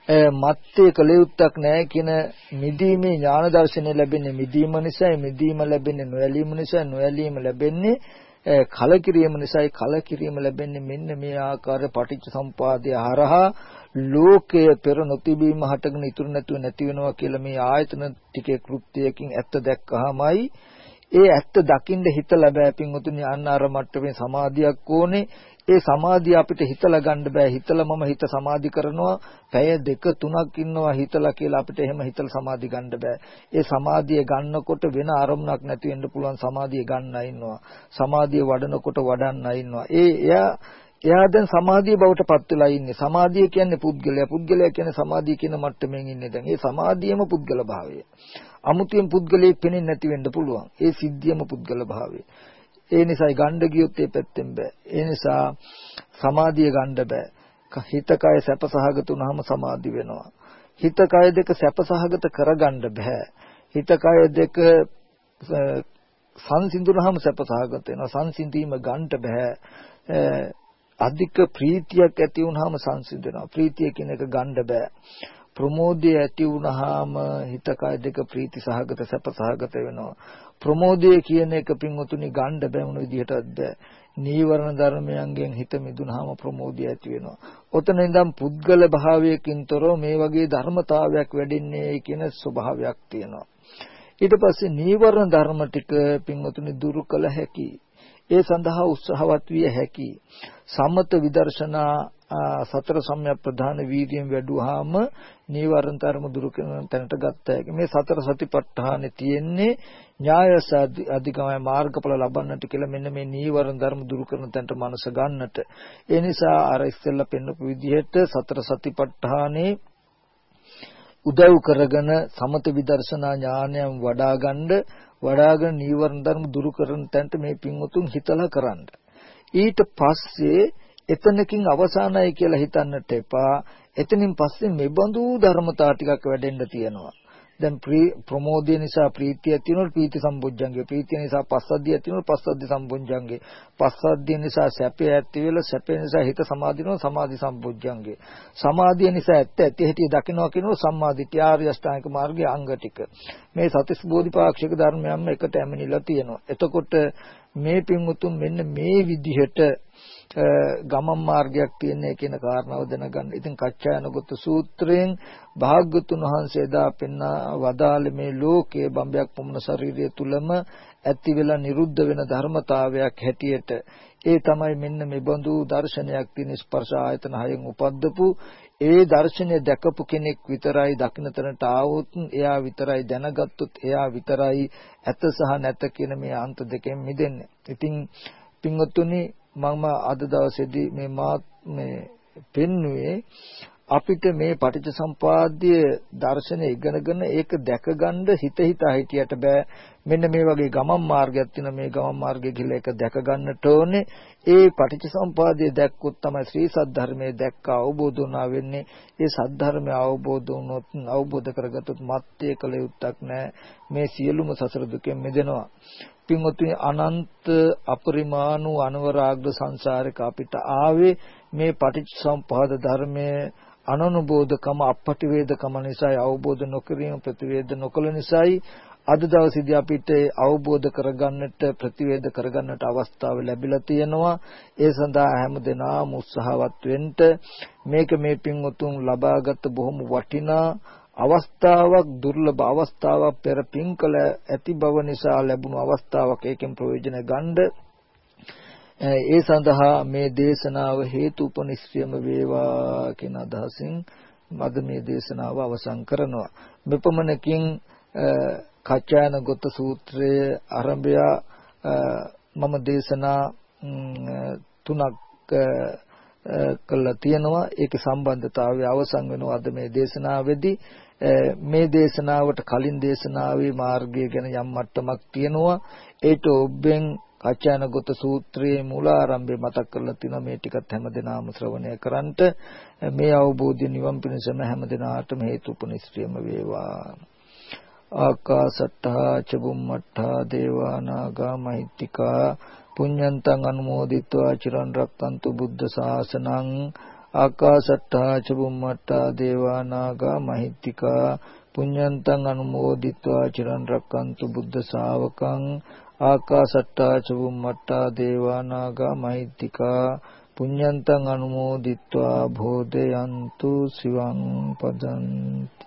මත්තේ කල යුත්තක් නැහැ කියන මිදීමේ ඥාන දර්ශනය ලැබෙන්නේ මිදීම නිසායි මිදීම ලැබෙන්නේ නොයලීම නිසායි නොයලීම ලැබෙන්නේ කලකිරීම නිසායි කලකිරීම ලැබෙන්නේ මෙන්න මේ ආකාර පටිච්ච සම්පාදය හරහා ලෝකය පෙර නොතිබීම හටගෙන ඉතුරු නැතුව නැති වෙනවා කියලා මේ ආයතන ටිකේ කෘත්‍යයකින් ඇත්ත දැක්කහමයි ඒ ඇත්ත දකින්න හිතලා බෑ පින්වතුනි අන්න අර මට්ටමේ සමාධියක් ඕනේ. ඒ සමාධිය අපිට හිතලා ගන්න බෑ. හිතලා මම හිත සමාධි කරනවා. පැය දෙක තුනක් ඉන්නවා හිතලා කියලා අපිට එහෙම හිතලා සමාධි ගන්න බෑ. ඒ සමාධිය ගන්නකොට වෙන අරමුණක් නැති වෙන්න පුළුවන් සමාධිය ගන්න ඉන්නවා. සමාධිය වඩනකොට වඩන්න ඉන්නවා. ඒ එයා එයා දැන් සමාධිය බවට පත් වෙලා ඉන්නේ. සමාධිය කියන්නේ පුද්ගලයා. පුද්ගලයා කියන්නේ සමාධිය කියන මට්ටමින් ඉන්නේ දැන්. ඒ සමාධියම පුද්ගල භාවය. අමුතියෙන් පුද්ගලයෙක් පෙනෙන්නේ නැති වෙන්න පුළුවන්. ඒ සිද්ධියම පුද්ගල භාවය. ඒ නිසායි ගණ්ඩ ගියොත් ඒ පැත්තෙන් බෑ. ඒ නිසා සමාධිය ගණ්ඩ බෑ. හිත කය සැපසහගත වුනහම සමාධි වෙනවා. හිත කය දෙක සැපසහගත කරගන්න බෑ. හිත කය දෙක සංසිඳුනහම සැපසහගත වෙනවා. සංසිඳීම ගන්නට බෑ. අධික ප්‍රීතියක් ඇති වුනහම සංසිඳනවා. ප්‍රීතිය කියන එක ගන්න බෑ. ප්‍රමෝදය ඇති වුනහම හිත කය දෙක ප්‍රීති සහගත සැප සහගත වෙනවා ප්‍රමෝදය කියන එක පින්වතුනි ගන්න බැමුණු විදිහටත් බෑ නීවරණ ධර්මයන්ගෙන් හිත මිදුනහම ප්‍රමෝදය ඇති වෙනවා. ඔතන ඉඳන් පුද්ගල භාවයකින් තොරව මේ වගේ ධර්මතාවයක් වැඩින්නේ කියන ස්වභාවයක් තියෙනවා. ඊට පස්සේ නීවරණ ධර්ම ටික පින්වතුනි දුරු කළ හැකි. ඒ සඳහා උත්සාහවත් විය හැකි. සමත විදර්ශනා සතර සම්‍යක් ප්‍රධාන වීර්යයෙන් වැඩුවාම නීවරණ ධර්ම දුරු කරන තැනට ගත්ත හැකි. මේ සතර සතිපට්ඨානෙ තියෙන්නේ ඥායස අධිකමයි මාර්ගඵල ලබන්නට කියලා මෙන්න මේ නීවරණ ධර්ම දුරු කරන තැනට මනස ගන්නට. ඒ නිසා අර ඉස්සෙල්ලා පෙන්නපු විදිහට සතර සතිපට්ඨානේ උදව් කරගෙන සමත විදර්ශනා ඥානයන් වඩා ගන්න වඩාගෙන නීවරණ ධර්ම දුරු කරන තැනට මේ පින්වතුන් හිතලා කරන්න. ඊට පස්සේ එතනකින් අවසానයි කියලා හිතන්නට එපා. එතනින් පස්සේ මෙබඳු ධර්මතා ටිකක් වැඩෙන්න තියෙනවා. දැන් ප්‍රමෝදය නිසා ප්‍රීතිය තියෙනවා ප්‍රීති සම්බොජ්ජංගේ ප්‍රීතිය නිසා පස්සද්ධිය තියෙනවා පස්සද්ධි සම්බොජ්ජංගේ පස්සද්ධිය නිසා සැපය ඇති වෙලා සැපේ නිසා හිත සමාධිනවා සමාධි සම්බොජ්ජංගේ සමාධිය නිසා ඇත්ත ඇති හැටි දකිනවා කියනවා සම්මාදිට්ඨිය ආර්ය අෂ්ටාංගික මාර්ගයේ අංග ටික. මේ සතිස් බෝධිපාක්ෂික ධර්මයන්ම එකට ඇමිනිලා තියෙනවා. එතකොට මේ පින් උතුම් මෙන්න මේ විදිහට ගමන් මාර්ගයක් තියෙන කියන කාරණාව දැනගන්න. ඉතින් කච්චායනගත සූත්‍රයෙන් භාග්‍යතුන් වහන්සේ දා පෙන්නා වදාළ මේ ලෝකයේ බම්බයක් පොමුණ ශරීරය තුලම ඇති වෙලා නිරුද්ධ වෙන ධර්මතාවයක් හැටියට ඒ තමයි මෙන්න මේ බඳු දර්ශනයක් තියෙන ස්පර්ශ ආයතන හයෙන් උපද්දපු ඒ දර්ශනය දැකපු කෙනෙක් විතරයි දකින්නතරට ආවොත් එයා විතරයි දැනගත්තොත් එයා විතරයි ඇත සහ නැත කියන මේ අන්ත දෙකෙන් මිදෙන්නේ. ඉතින් පින්වත්තුනි මම අද දවසේදී මේ මා මේ පෙන්නුවේ අපිට මේ පටිච්චසම්පාද්‍ය දර්ශනය ඉගෙනගෙන ඒක දැකගන්න හිත හිතා හිටියට බෑ. මෙන්න මේ වගේ ගමන් මාර්ගයක් තියෙන මේ ගමන් මාර්ගය කියලා ඒක දැක ගන්නට ඕනේ. ඒ පටිච්චසම්පාදය දැක්කොත් තමයි ශ්‍රී සද්ධර්මයේ දැක්ක අවබෝධ වුණා වෙන්නේ. ඒ සද්ධර්මය අවබෝධ වුණොත් අවබෝධ කරගත්තොත් මත්තේ කල යුත්තක් නැහැ මේ සියලුම සසර දුකෙන් මිදෙනවා. පින්වත්නි අනන්ත අපරිමාණු අනවරාග්‍ර සංසාරයක අපිට ආවේ මේ පටිච්චසම්පාද ධර්මයේ අනනුබෝධකම අපටිවේදකම නිසායි අවබෝධ නොකිරීම ප්‍රතිවේද නොකළ නිසායි අද දවසේදී අපිට අවබෝධ කරගන්නට ප්‍රතිවේද කරගන්නට අවස්ථාව ලැබිලා තියෙනවා. ඒ සඳහා හැම දිනම උත්සාහවත් වෙන්න. මේක මේ පින් උතුම් ලබාගත් බොහොම වටිනා අවස්ථාවක් දුර්ලභ අවස්ථාවක් පෙර පින්කල ඇති බව නිසා ලැබුණු අවස්ථාවක් ඒකෙන් ප්‍රයෝජන ගන්න. ඒ සඳහා මේ දේශනාව හේතු උපනිශ්‍රයම වේවා කියන අදහසින් මද මේ දේශනාව අවසන් කරනවා. මෙපමණකින් කච්චායන ගොත සූත්‍රයේ ආරම්භය මම දේශනා තුනක් කළා තියෙනවා. ඒකේ සම්බන්ධතාවය අවසන් වෙනවා අද මේ දේශනාවේදී. මේ දේශනාවට කලින් දේශනාවේ මාර්ගය ගැන යම් මට්ටමක් තියෙනවා. ඒට ඔබෙන් කච්චානගත සූත්‍රයේ මූලාරම්භය මතක් කරලා තිනවා මේ ටිකත් හැමදෙනාම ශ්‍රවණය කරන්ට මේ අවබෝධය නිවන් පිණසම හැමදෙනාටම හේතුපනිශ්‍රියම වේවා. ආකාසට්ටා චබුම්මට්ටා දේවානාගා මහිත්‍තිකා පුඤ්ඤන්තං අනුමෝදිත්වා චිරන් රක්칸තු බුද්ධ ශාසනං. ආකාසට්ටා චුම්මට්ටා දේවා නාග මහිත්‍තිකා පුඤ්ඤන්තං අනුමෝදිත්වා චිරන් රක්칸තු බුද්ධ ශාවකං. ආකාසට්ටා චුම්මට්ටා දේවා නාග මහිත්‍තිකා පුඤ්ඤන්තං අනුමෝදිත්වා භෝදයන්තු සිවං පදන්ති